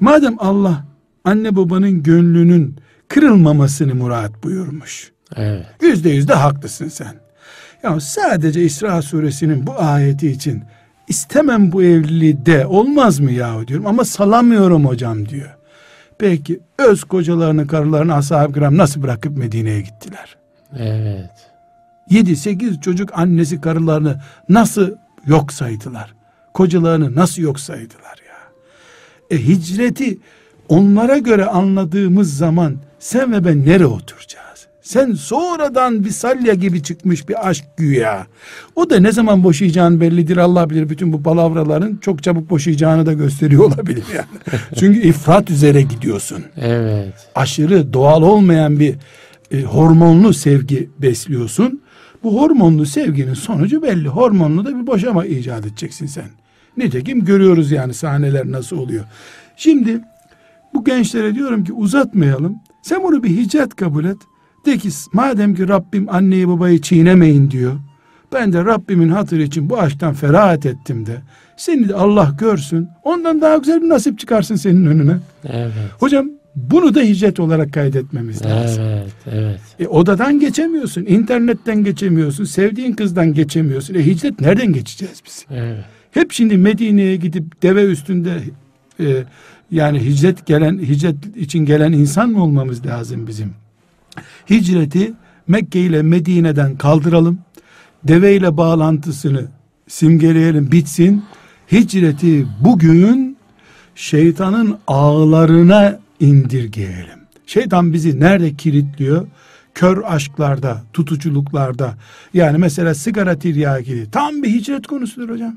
madem Allah anne babanın gönlünün kırılmamasını murat buyurmuş. Evet. Yüzde yüzde haklısın sen. Ya sadece İsra suresinin bu ayeti için istemem bu evliliği de olmaz mı yahu diyorum ama salamıyorum hocam diyor. Peki öz kocalarını karılarını ashab-ı kiram nasıl bırakıp Medine'ye gittiler? Evet. 7-8 çocuk annesi karılarını nasıl yok saydılar? Kocalarını nasıl yok saydılar ya? E hicreti onlara göre anladığımız zaman sen ve ben nereye oturacağız? Sen sonradan bir salya gibi çıkmış bir aşk güya. O da ne zaman boşayacağın bellidir Allah bilir. Bütün bu palavraların çok çabuk boşayacağını da gösteriyor olabilir yani. Çünkü ifrat üzere gidiyorsun Evet. aşırı doğal olmayan bir e, hormonlu sevgi besliyorsun. Bu hormonlu sevginin sonucu belli. Hormonlu da bir boşama icat edeceksin sen. Nitekim görüyoruz yani sahneler nasıl oluyor. Şimdi bu gençlere diyorum ki uzatmayalım. Sen bunu bir hicret kabul et. De ki madem ki Rabbim anneyi babayı çiğnemeyin diyor. Ben de Rabbimin hatırı için bu aşktan ferahat ettim de. Seni de Allah görsün. Ondan daha güzel bir nasip çıkarsın senin önüne. Evet. Hocam bunu da hicret olarak kaydetmemiz lazım. Evet. Evet. E, odadan geçemiyorsun, internetten geçemiyorsun, sevdiğin kızdan geçemiyorsun. E hicret nereden geçeceğiz biz? Evet. hep şimdi Medine'ye gidip deve üstünde e, yani hicret gelen hicret için gelen insan mı olmamız lazım bizim? Hicreti Mekke ile Medine'den kaldıralım. Deve ile bağlantısını simgeleyelim bitsin. Hicreti bugün şeytanın ağlarına indirgeyelim. Şeytan bizi nerede kilitliyor? Kör aşklarda, tutuculuklarda. Yani mesela sigara tiryaki tam bir hicret konusudur hocam.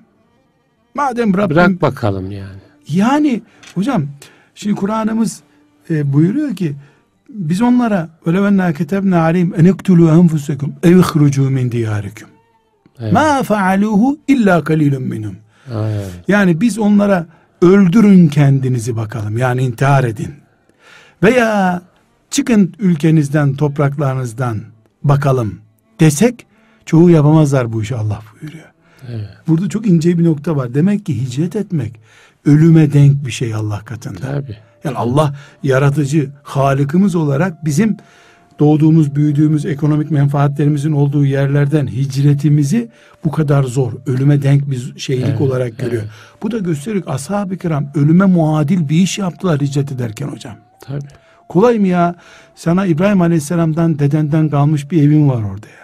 Madem Rabbim... Bırak bakalım yani. Yani hocam şimdi Kur'an'ımız e, buyuruyor ki biz onlara öyle venna ketebne aleyhim en ektulu enfusekum ev ihrucu min diyarikum. Ma faaluhu illa kalilun minhum. Yani biz onlara öldürün kendinizi bakalım. Yani intihar edin. Veya çıkın ülkenizden, topraklarınızdan bakalım desek çoğu yapamazlar bu işi Allah buyuruyor. Evet. Burada çok ince bir nokta var. Demek ki hicret etmek ölüme denk bir şey Allah katında. Tabii. Yani Allah yaratıcı, halikimiz olarak bizim doğduğumuz, büyüdüğümüz, ekonomik menfaatlerimizin olduğu yerlerden hicretimizi bu kadar zor, ölüme denk bir şeylik evet, olarak görüyor. Evet. Bu da gösteriyor ashab-ı kiram ölüme muadil bir iş yaptılar hicret ederken hocam. Tabii. Kolay mı ya? Sana İbrahim Aleyhisselam'dan dedenden kalmış bir evin var orada ya.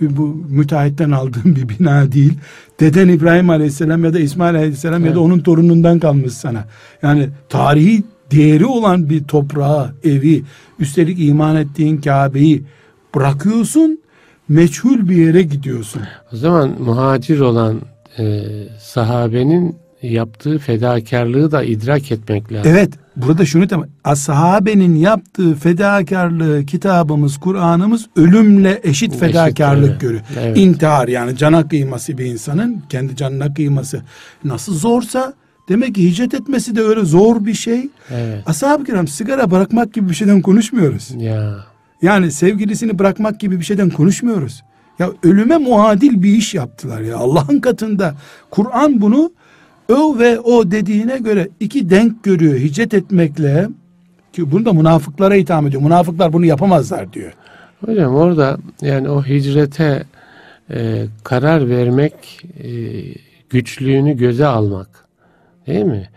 Bu müteahhitten aldığın bir bina değil. Deden İbrahim Aleyhisselam ya da İsmail Aleyhisselam evet. ya da onun torunundan kalmış sana. Yani tarihi değeri olan bir toprağı, evi, üstelik iman ettiğin Kabe'yi bırakıyorsun, meçhul bir yere gidiyorsun. O zaman muhacir olan e, sahabenin yaptığı fedakarlığı da idrak etmek lazım. Evet. Burada şunu tamam. Ashabenin yaptığı fedakarlığı kitabımız, Kur'an'ımız ölümle eşit fedakarlık eşit, görüyor. Evet. İntihar yani cana kıyması bir insanın kendi canına kıyması nasıl zorsa demek ki hicret etmesi de öyle zor bir şey. Evet. Ashab-ı kiram sigara bırakmak gibi bir şeyden konuşmuyoruz. Ya. Yani sevgilisini bırakmak gibi bir şeyden konuşmuyoruz. Ya ölüme muadil bir iş yaptılar ya. Allah'ın katında Kur'an bunu o ve o dediğine göre iki denk görüyor hicret etmekle ki bunu da münafıklara itham ediyor. Münafıklar bunu yapamazlar diyor. Hocam orada yani o hicrete e, karar vermek e, güçlüğünü göze almak değil mi?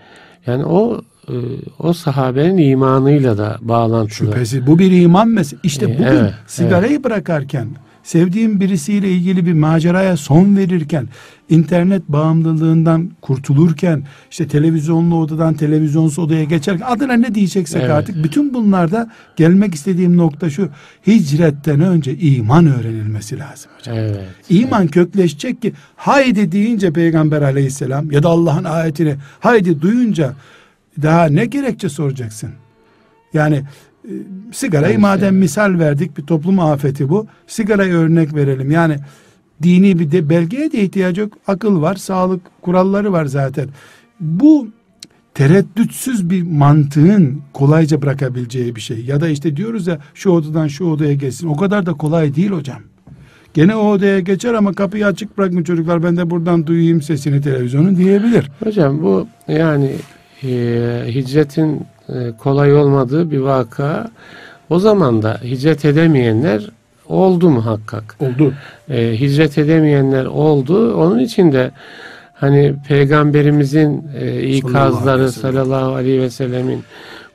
Yani o e, o sahabenin imanıyla da bağlantılı. Şüphesiz bu bir iman meselesi. İşte e, bugün evet, sigarayı evet. bırakarken sevdiğim birisiyle ilgili bir maceraya son verirken, internet bağımlılığından kurtulurken, işte televizyonlu odadan televizyonsuz odaya geçerken adına ne diyeceksek evet. artık bütün bunlarda gelmek istediğim nokta şu. Hicretten önce iman öğrenilmesi lazım hocam. Evet. İman evet. kökleşecek ki haydi deyince Peygamber aleyhisselam ya da Allah'ın ayetini haydi duyunca daha ne gerekçe soracaksın? Yani sigarayı evet, madem evet. misal verdik bir toplum afeti bu. Sigarayı örnek verelim. Yani dini bir de belgeye de ihtiyacı yok. Akıl var, sağlık kuralları var zaten. Bu tereddütsüz bir mantığın kolayca bırakabileceği bir şey. Ya da işte diyoruz ya şu odadan şu odaya geçsin. O kadar da kolay değil hocam. Gene o odaya geçer ama kapıyı açık bırakın çocuklar ben de buradan duyayım sesini televizyonun diyebilir. Hocam bu yani e, hicretin kolay olmadığı bir vaka. O zaman da hicret edemeyenler oldu muhakkak. Oldu. E, hicret edemeyenler oldu. Onun için de hani peygamberimizin e, ikazları sallallahu aleyhi ve sellemin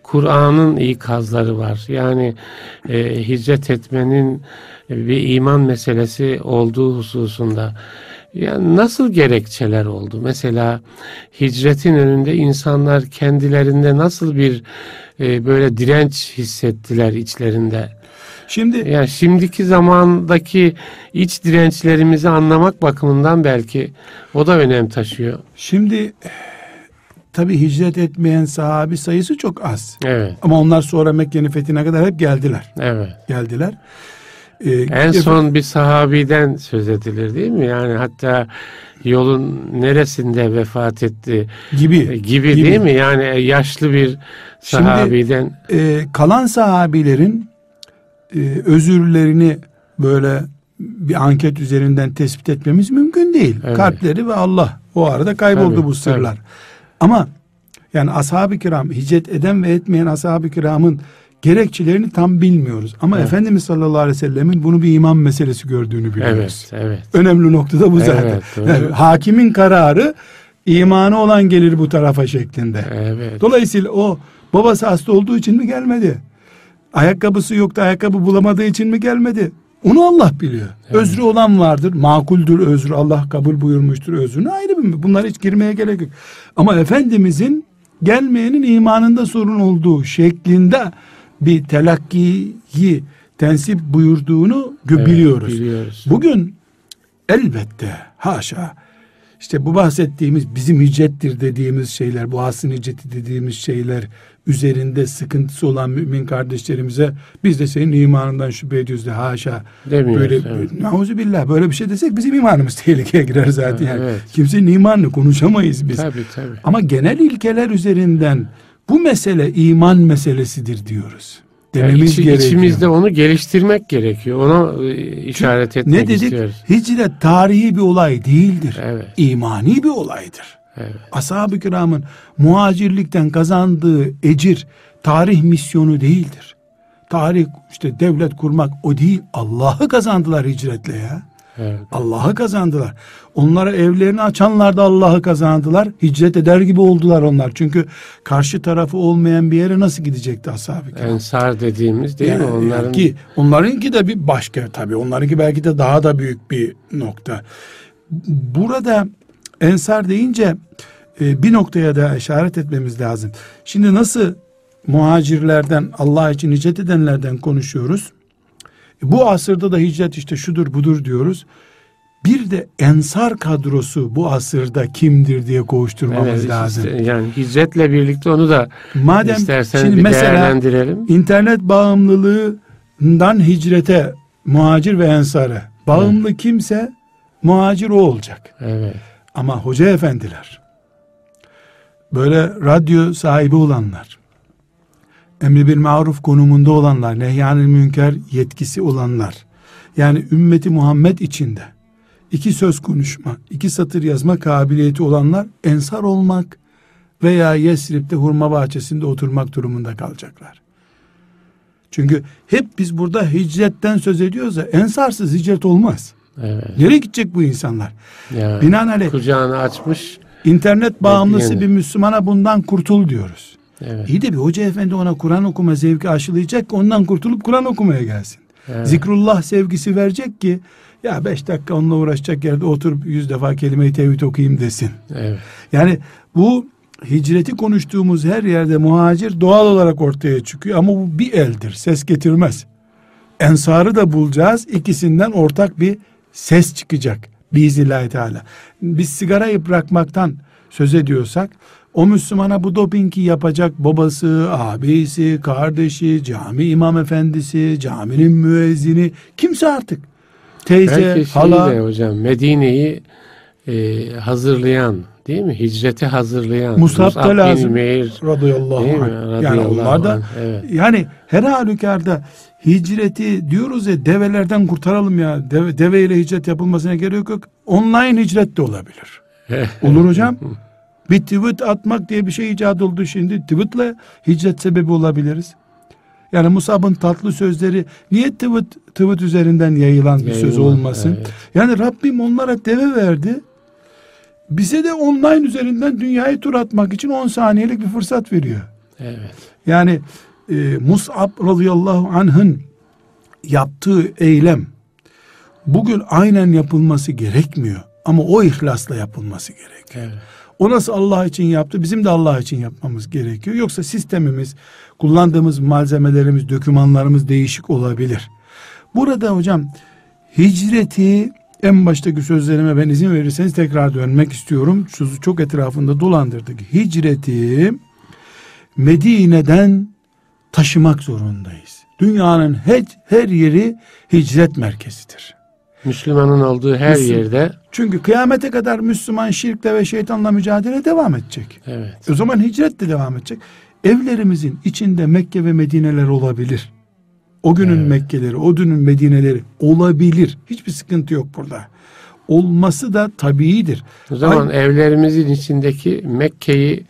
Kur'an'ın ikazları var. Yani e, hicret etmenin bir iman meselesi olduğu hususunda. Yani nasıl gerekçeler oldu? Mesela hicretin önünde insanlar kendilerinde nasıl bir e, böyle direnç hissettiler içlerinde? Şimdi yani şimdiki zamandaki iç dirençlerimizi anlamak bakımından belki o da önem taşıyor. Şimdi tabi hicret etmeyen sahabi sayısı çok az. Evet. Ama onlar sonra Mekke'nin fethine kadar hep geldiler. Evet. Geldiler. Ee, en son bir sahabiden söz edilir değil mi? Yani hatta yolun neresinde vefat etti gibi e, gibi, gibi. değil mi? Yani yaşlı bir sahabiden. Şimdi, e, kalan sahabilerin e, özürlerini böyle bir anket üzerinden tespit etmemiz mümkün değil. Evet. Kalpleri ve Allah o arada kayboldu tabii, bu sırlar. Tabii. Ama yani ashab-ı kiram hicret eden ve etmeyen ashab-ı kiramın gerekçelerini tam bilmiyoruz. Ama evet. Efendimiz sallallahu aleyhi ve sellemin bunu bir iman meselesi gördüğünü biliyoruz. Evet, evet. Önemli nokta da bu zaten. Evet, yani, hakimin kararı imanı olan gelir bu tarafa şeklinde. Evet. Dolayısıyla o babası hasta olduğu için mi gelmedi? Ayakkabısı yoktu, ayakkabı bulamadığı için mi gelmedi? Onu Allah biliyor. Evet. Özrü olan vardır. Makuldür özrü. Allah kabul buyurmuştur özrünü. Ayrı bir Bunlar hiç girmeye gerek yok. Ama Efendimizin gelmeyenin imanında sorun olduğu şeklinde bir telakkiyi tensip buyurduğunu Evet, biliyoruz. biliyoruz. Bugün elbette haşa işte bu bahsettiğimiz bizim hicrettir dediğimiz şeyler, bu asrın hicreti dediğimiz şeyler üzerinde sıkıntısı olan mümin kardeşlerimize biz de senin imanından şüphe ediyoruz de haşa. Demiyoruz, Böyle evet. nauzubillah böyle bir şey desek bizim imanımız tehlikeye girer zaten. Yani. Evet. Kimsenin imanını konuşamayız biz. Tabii tabii. Ama genel ilkeler üzerinden bu mesele iman meselesidir diyoruz. Yani Dememiz içi- gerekiyor. içimizde onu geliştirmek gerekiyor. Ona e, işaret etmek ne dedik? istiyoruz. Hicret tarihi bir olay değildir. Evet. İmani bir olaydır. Evet. Ashab-ı kiramın muhacirlikten kazandığı ecir tarih misyonu değildir. Tarih işte devlet kurmak o değil. Allah'ı kazandılar hicretle ya. Evet. Allah'ı kazandılar. Onlara evlerini açanlar da Allah'ı kazandılar. Hicret eder gibi oldular onlar. Çünkü karşı tarafı olmayan bir yere nasıl gidecekti ashab-ı kiram? Ensar dediğimiz değil mi? Yani Onların ki onlarınki de bir başka tabii. Onlarınki belki de daha da büyük bir nokta. Burada ensar deyince e, bir noktaya da işaret etmemiz lazım. Şimdi nasıl muhacirlerden Allah için hicret edenlerden konuşuyoruz. Bu asırda da hicret işte şudur budur diyoruz. Bir de ensar kadrosu bu asırda kimdir diye koşturmamız Evet, lazım. işte yani hicretle birlikte onu da Madem isterseniz şimdi bir mesela değerlendirelim. İnternet bağımlılığından hicrete muhacir ve ensara bağımlı kimse muhacir o olacak. Evet. Ama hoca efendiler böyle radyo sahibi olanlar emri bil maruf konumunda olanlar nehyanil münker yetkisi olanlar yani ümmeti Muhammed içinde iki söz konuşma iki satır yazma kabiliyeti olanlar ensar olmak veya Yesrib'de hurma bahçesinde oturmak durumunda kalacaklar. Çünkü hep biz burada hicretten söz ediyoruz da ensarsız hicret olmaz. Evet. Nereye gidecek bu insanlar? Yani Binaenaleyh kucağını açmış. internet bağımlısı Yani. bir Müslümana bundan kurtul diyoruz. Evet. İyi de bir hoca efendi ona Kur'an okuma zevki aşılayacak ondan kurtulup Kur'an okumaya gelsin. Evet. Zikrullah sevgisi verecek ki ya beş dakika onunla uğraşacak yerde oturup yüz defa kelime-i tevhid okuyayım desin. Evet. Yani bu hicreti konuştuğumuz her yerde muhacir doğal olarak ortaya çıkıyor ama bu bir eldir ses getirmez. Ensarı da bulacağız ikisinden ortak bir ses çıkacak biiznillahü teala. Biz sigarayı bırakmaktan söz ediyorsak o Müslümana bu dopingi yapacak babası, abisi, kardeşi, cami imam efendisi, caminin müezzini kimse artık. Teyze, Belki hala de hocam Medine'yi e, hazırlayan değil mi? Hicreti hazırlayan. Musab da bin lazım. Umeyr, radıyallahu anh. Yani onlar da Evet. Yani her halükarda hicreti diyoruz ya develerden kurtaralım ya. Deve, deveyle hicret yapılmasına gerek yok. Online hicret de olabilir. Olur hocam. Bir tweet atmak diye bir şey icat oldu şimdi. Tweetle hicret sebebi olabiliriz. Yani Musab'ın tatlı sözleri niye tweet, tweet üzerinden yayılan bir söz Yayılma, olmasın? evet. Yani Rabbim onlara deve verdi. Bize de online üzerinden dünyayı tur atmak için 10 saniyelik bir fırsat veriyor. Evet. Yani e, Mus'ab radıyallahu anh'ın yaptığı eylem bugün aynen yapılması gerekmiyor. Ama o ihlasla yapılması gerekiyor. Evet. O nasıl Allah için yaptı bizim de Allah için yapmamız gerekiyor. Yoksa sistemimiz, kullandığımız malzemelerimiz, dokümanlarımız değişik olabilir. Burada hocam hicreti en baştaki sözlerime ben izin verirseniz tekrar dönmek istiyorum. Sözü çok etrafında dolandırdık. Hicreti Medine'den taşımak zorundayız. Dünyanın her, her yeri hicret merkezidir. Müslümanın olduğu her Müslüm- yerde Çünkü kıyamete kadar Müslüman şirkle ve şeytanla mücadele devam edecek. evet. O zaman hicret de devam edecek. Evlerimizin içinde Mekke ve Medineler olabilir. O günün Evet. Mekkeleri, o günün Medineleri olabilir. Hiçbir sıkıntı yok burada. Olması da tabiidir. O zaman Ay- evlerimizin içindeki Mekke'yi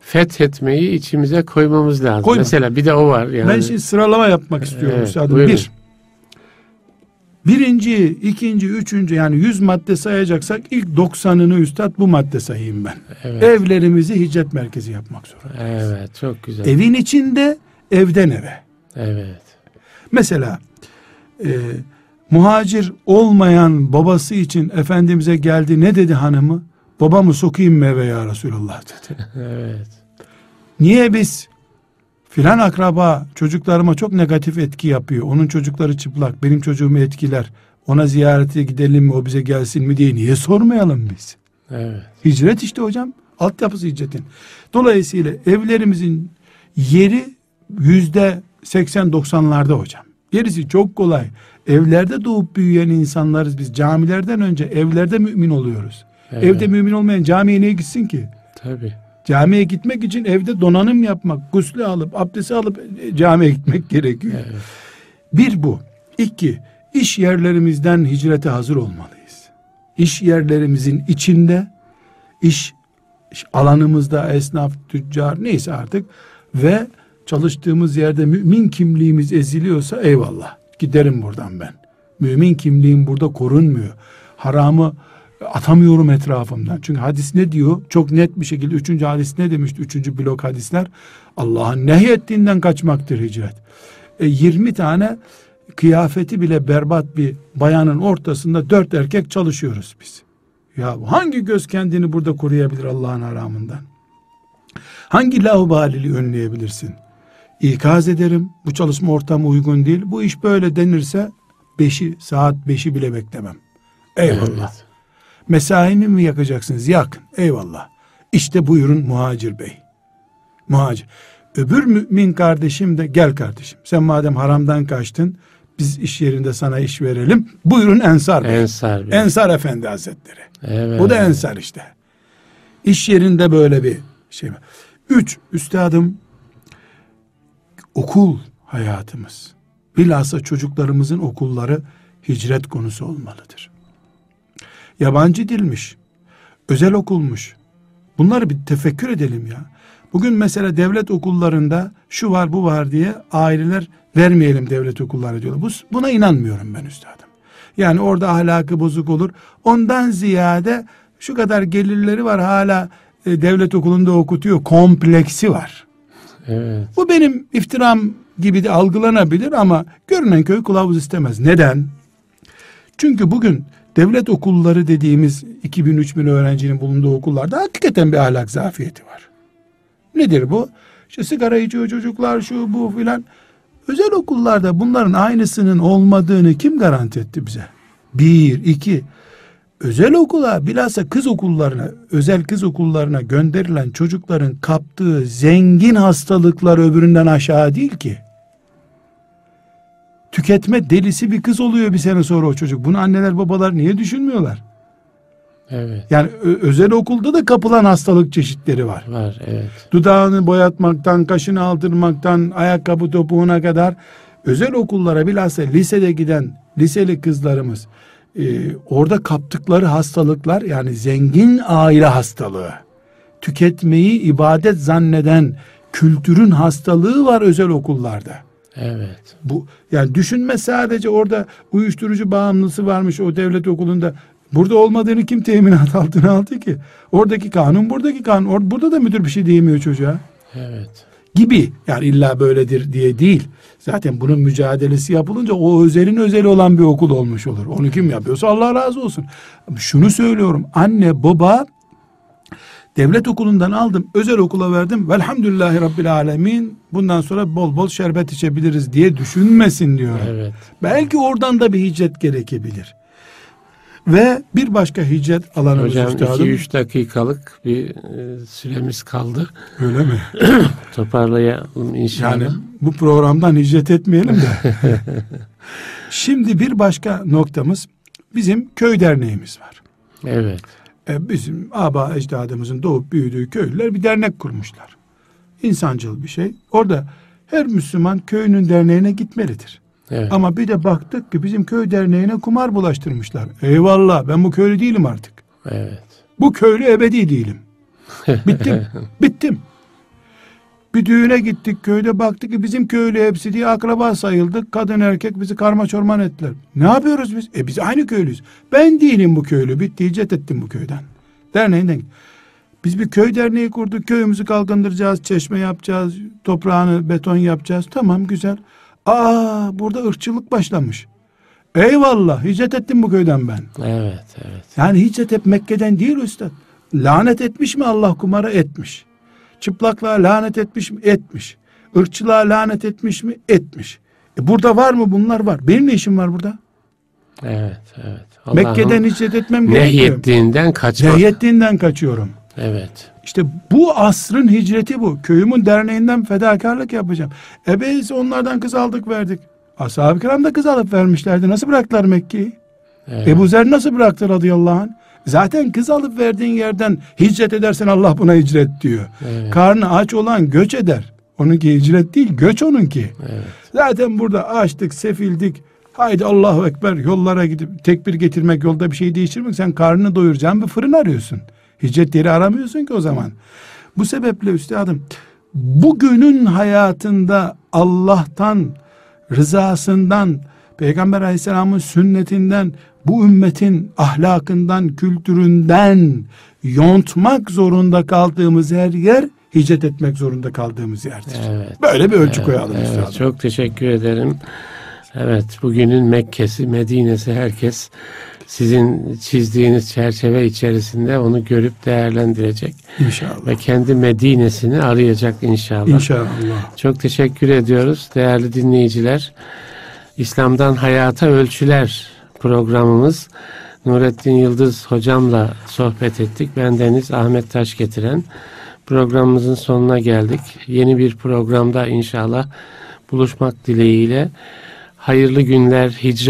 fethetmeyi içimize koymamız lazım. Koyma. Mesela bir de o var yani. Ben şimdi sıralama yapmak istiyorum Evet. Bir, Birinci, ikinci, üçüncü yani yüz madde sayacaksak ilk doksanını üstad bu madde sayayım ben. Evet. Evlerimizi hicret merkezi yapmak zorundayız. Evet çok güzel. Evin içinde evden eve. Evet. Mesela e, muhacir olmayan babası için Efendimiz'e geldi ne dedi hanımı? Babamı sokayım mı eve ya Resulallah dedi. evet. Niye biz filan akraba çocuklarıma çok negatif etki yapıyor. Onun çocukları çıplak, benim çocuğumu etkiler. Ona ziyarete gidelim mi, o bize gelsin mi diye niye sormayalım biz? Evet. Hicret işte hocam. Altyapısı hicretin. Dolayısıyla evlerimizin yeri yüzde 80-90'larda hocam. Gerisi çok kolay. Evlerde doğup büyüyen insanlarız biz. Camilerden önce evlerde mümin oluyoruz. Evet. Evde mümin olmayan camiye niye gitsin ki? Tabii. Camiye gitmek için evde donanım yapmak, gusül alıp, abdesti alıp e, camiye gitmek gerekiyor. Evet. Bir bu. İki, iş yerlerimizden hicrete hazır olmalıyız. İş yerlerimizin içinde, iş, iş alanımızda esnaf, tüccar neyse artık ve çalıştığımız yerde mümin kimliğimiz eziliyorsa eyvallah. Giderim buradan ben. Mümin kimliğim burada korunmuyor. Haramı atamıyorum etrafımdan. Çünkü hadis ne diyor? Çok net bir şekilde üçüncü hadis ne demişti? Üçüncü blok hadisler. Allah'ın nehyettiğinden kaçmaktır hicret. E, 20 tane kıyafeti bile berbat bir bayanın ortasında dört erkek çalışıyoruz biz. Ya hangi göz kendini burada koruyabilir Allah'ın haramından? Hangi laubaliliği önleyebilirsin? İkaz ederim. Bu çalışma ortamı uygun değil. Bu iş böyle denirse beşi, saat beşi bile beklemem. Eyvallah. Evet. Mesaini mi yakacaksınız? Yakın. Eyvallah. İşte buyurun muhacir bey. Muhacir. Öbür mümin kardeşim de gel kardeşim. Sen madem haramdan kaçtın biz iş yerinde sana iş verelim. Buyurun Ensar Bey. Ensar Bey. Ensar Efendi Hazretleri. Evet. Bu da Ensar işte. İş yerinde böyle bir şey var. Üç, üstadım okul hayatımız. Bilhassa çocuklarımızın okulları hicret konusu olmalıdır yabancı dilmiş, özel okulmuş. Bunları bir tefekkür edelim ya. Bugün mesela devlet okullarında şu var bu var diye aileler vermeyelim devlet okulları diyorlar. Bu, buna inanmıyorum ben üstadım. Yani orada ahlakı bozuk olur. Ondan ziyade şu kadar gelirleri var hala e, devlet okulunda okutuyor. Kompleksi var. Evet. Bu benim iftiram gibi de algılanabilir ama görünen köy kılavuz istemez. Neden? Çünkü bugün devlet okulları dediğimiz 2000-3000 öğrencinin bulunduğu okullarda hakikaten bir ahlak zafiyeti var. Nedir bu? İşte sigara içiyor çocuklar şu bu filan. Özel okullarda bunların aynısının olmadığını kim garanti etti bize? Bir, iki, özel okula bilhassa kız okullarına, özel kız okullarına gönderilen çocukların kaptığı zengin hastalıklar öbüründen aşağı değil ki tüketme delisi bir kız oluyor bir sene sonra o çocuk. Bunu anneler babalar niye düşünmüyorlar? Evet. Yani özel okulda da kapılan hastalık çeşitleri var. Var evet. Dudağını boyatmaktan, kaşını aldırmaktan, ayakkabı topuğuna kadar özel okullara bilhassa lisede giden liseli kızlarımız e, orada kaptıkları hastalıklar yani zengin aile hastalığı, tüketmeyi ibadet zanneden kültürün hastalığı var özel okullarda. Evet. Bu yani düşünme sadece orada uyuşturucu bağımlısı varmış o devlet okulunda. Burada olmadığını kim teminat altına aldı ki? Oradaki kanun buradaki kanun. Or burada da müdür bir şey diyemiyor çocuğa. Evet. Gibi yani illa böyledir diye değil. Zaten bunun mücadelesi yapılınca o özelin özeli olan bir okul olmuş olur. Onu kim yapıyorsa Allah razı olsun. Şunu söylüyorum. Anne baba Devlet okulundan aldım, özel okula verdim. Velhamdülillahi Rabbil Alemin. Bundan sonra bol bol şerbet içebiliriz diye düşünmesin diyor. Evet. Belki oradan da bir hicret gerekebilir. Ve bir başka hicret alanımız Hocam 2-3 dakikalık bir e, süremiz kaldı. Öyle mi? Toparlayalım inşallah. Yani bu programdan hicret etmeyelim de. Şimdi bir başka noktamız bizim köy derneğimiz var. Evet e, bizim aba ecdadımızın doğup büyüdüğü köylüler bir dernek kurmuşlar. İnsancıl bir şey. Orada her Müslüman köyünün derneğine gitmelidir. Evet. Ama bir de baktık ki bizim köy derneğine kumar bulaştırmışlar. Eyvallah ben bu köylü değilim artık. Evet. Bu köylü ebedi değilim. Bittim. Bittim. Bir düğüne gittik köyde baktık ki bizim köylü hepsi diye akraba sayıldık. Kadın erkek bizi karma çorman ettiler. Ne yapıyoruz biz? E biz aynı köylüyüz. Ben değilim bu köylü. Bitti icet ettim bu köyden. Derneğinden. Biz bir köy derneği kurduk. Köyümüzü kalkındıracağız. Çeşme yapacağız. Toprağını beton yapacağız. Tamam güzel. Aa burada ırkçılık başlamış. Eyvallah hicret ettim bu köyden ben. Evet, evet. Yani hicret hep Mekke'den değil üstad. Lanet etmiş mi Allah kumara etmiş. Çıplaklığa lanet etmiş mi? Etmiş. Irkçılığa lanet etmiş mi? Etmiş. E burada var mı bunlar var. Benim ne işim var burada? Evet, evet. Mekke'den hicret etmem gerekiyor. Nehyettiğinden kaçmak. Nehyettiğinden kaçıyorum. Evet. İşte bu asrın hicreti bu. Köyümün derneğinden fedakarlık yapacağım. E biz onlardan kız aldık verdik. Ashab-ı kiram da kız alıp vermişlerdi. Nasıl bıraktılar Mekke'yi? evet. Ebu Zer nasıl bıraktı radıyallahu anh? Zaten kız alıp verdiğin yerden hicret edersen Allah buna hicret diyor. Evet. Karnı aç olan göç eder. Onunki hicret değil, göç onunki. Evet. Zaten burada açtık, sefildik. Haydi Allahu Ekber yollara gidip tekbir getirmek yolda bir şey değiştirmek. Sen karnını doyuracağın bir fırın arıyorsun. Hicret yeri aramıyorsun ki o zaman. Bu sebeple üstadım bugünün hayatında Allah'tan rızasından Peygamber Aleyhisselam'ın sünnetinden bu ümmetin ahlakından kültüründen yontmak zorunda kaldığımız her yer hicret etmek zorunda kaldığımız yerdir. Evet. Böyle bir ölçü Evet, koyalım evet, üstadım. çok teşekkür ederim. Evet, bugünün Mekke'si, Medine'si herkes sizin çizdiğiniz çerçeve içerisinde onu görüp değerlendirecek İnşallah. ve kendi Medine'sini arayacak inşallah. İnşallah. Çok teşekkür ediyoruz değerli dinleyiciler. İslam'dan Hayata Ölçüler programımız Nurettin Yıldız hocamla sohbet ettik. Ben Deniz Ahmet Taş getiren programımızın sonuna geldik. Yeni bir programda inşallah buluşmak dileğiyle hayırlı günler, hicret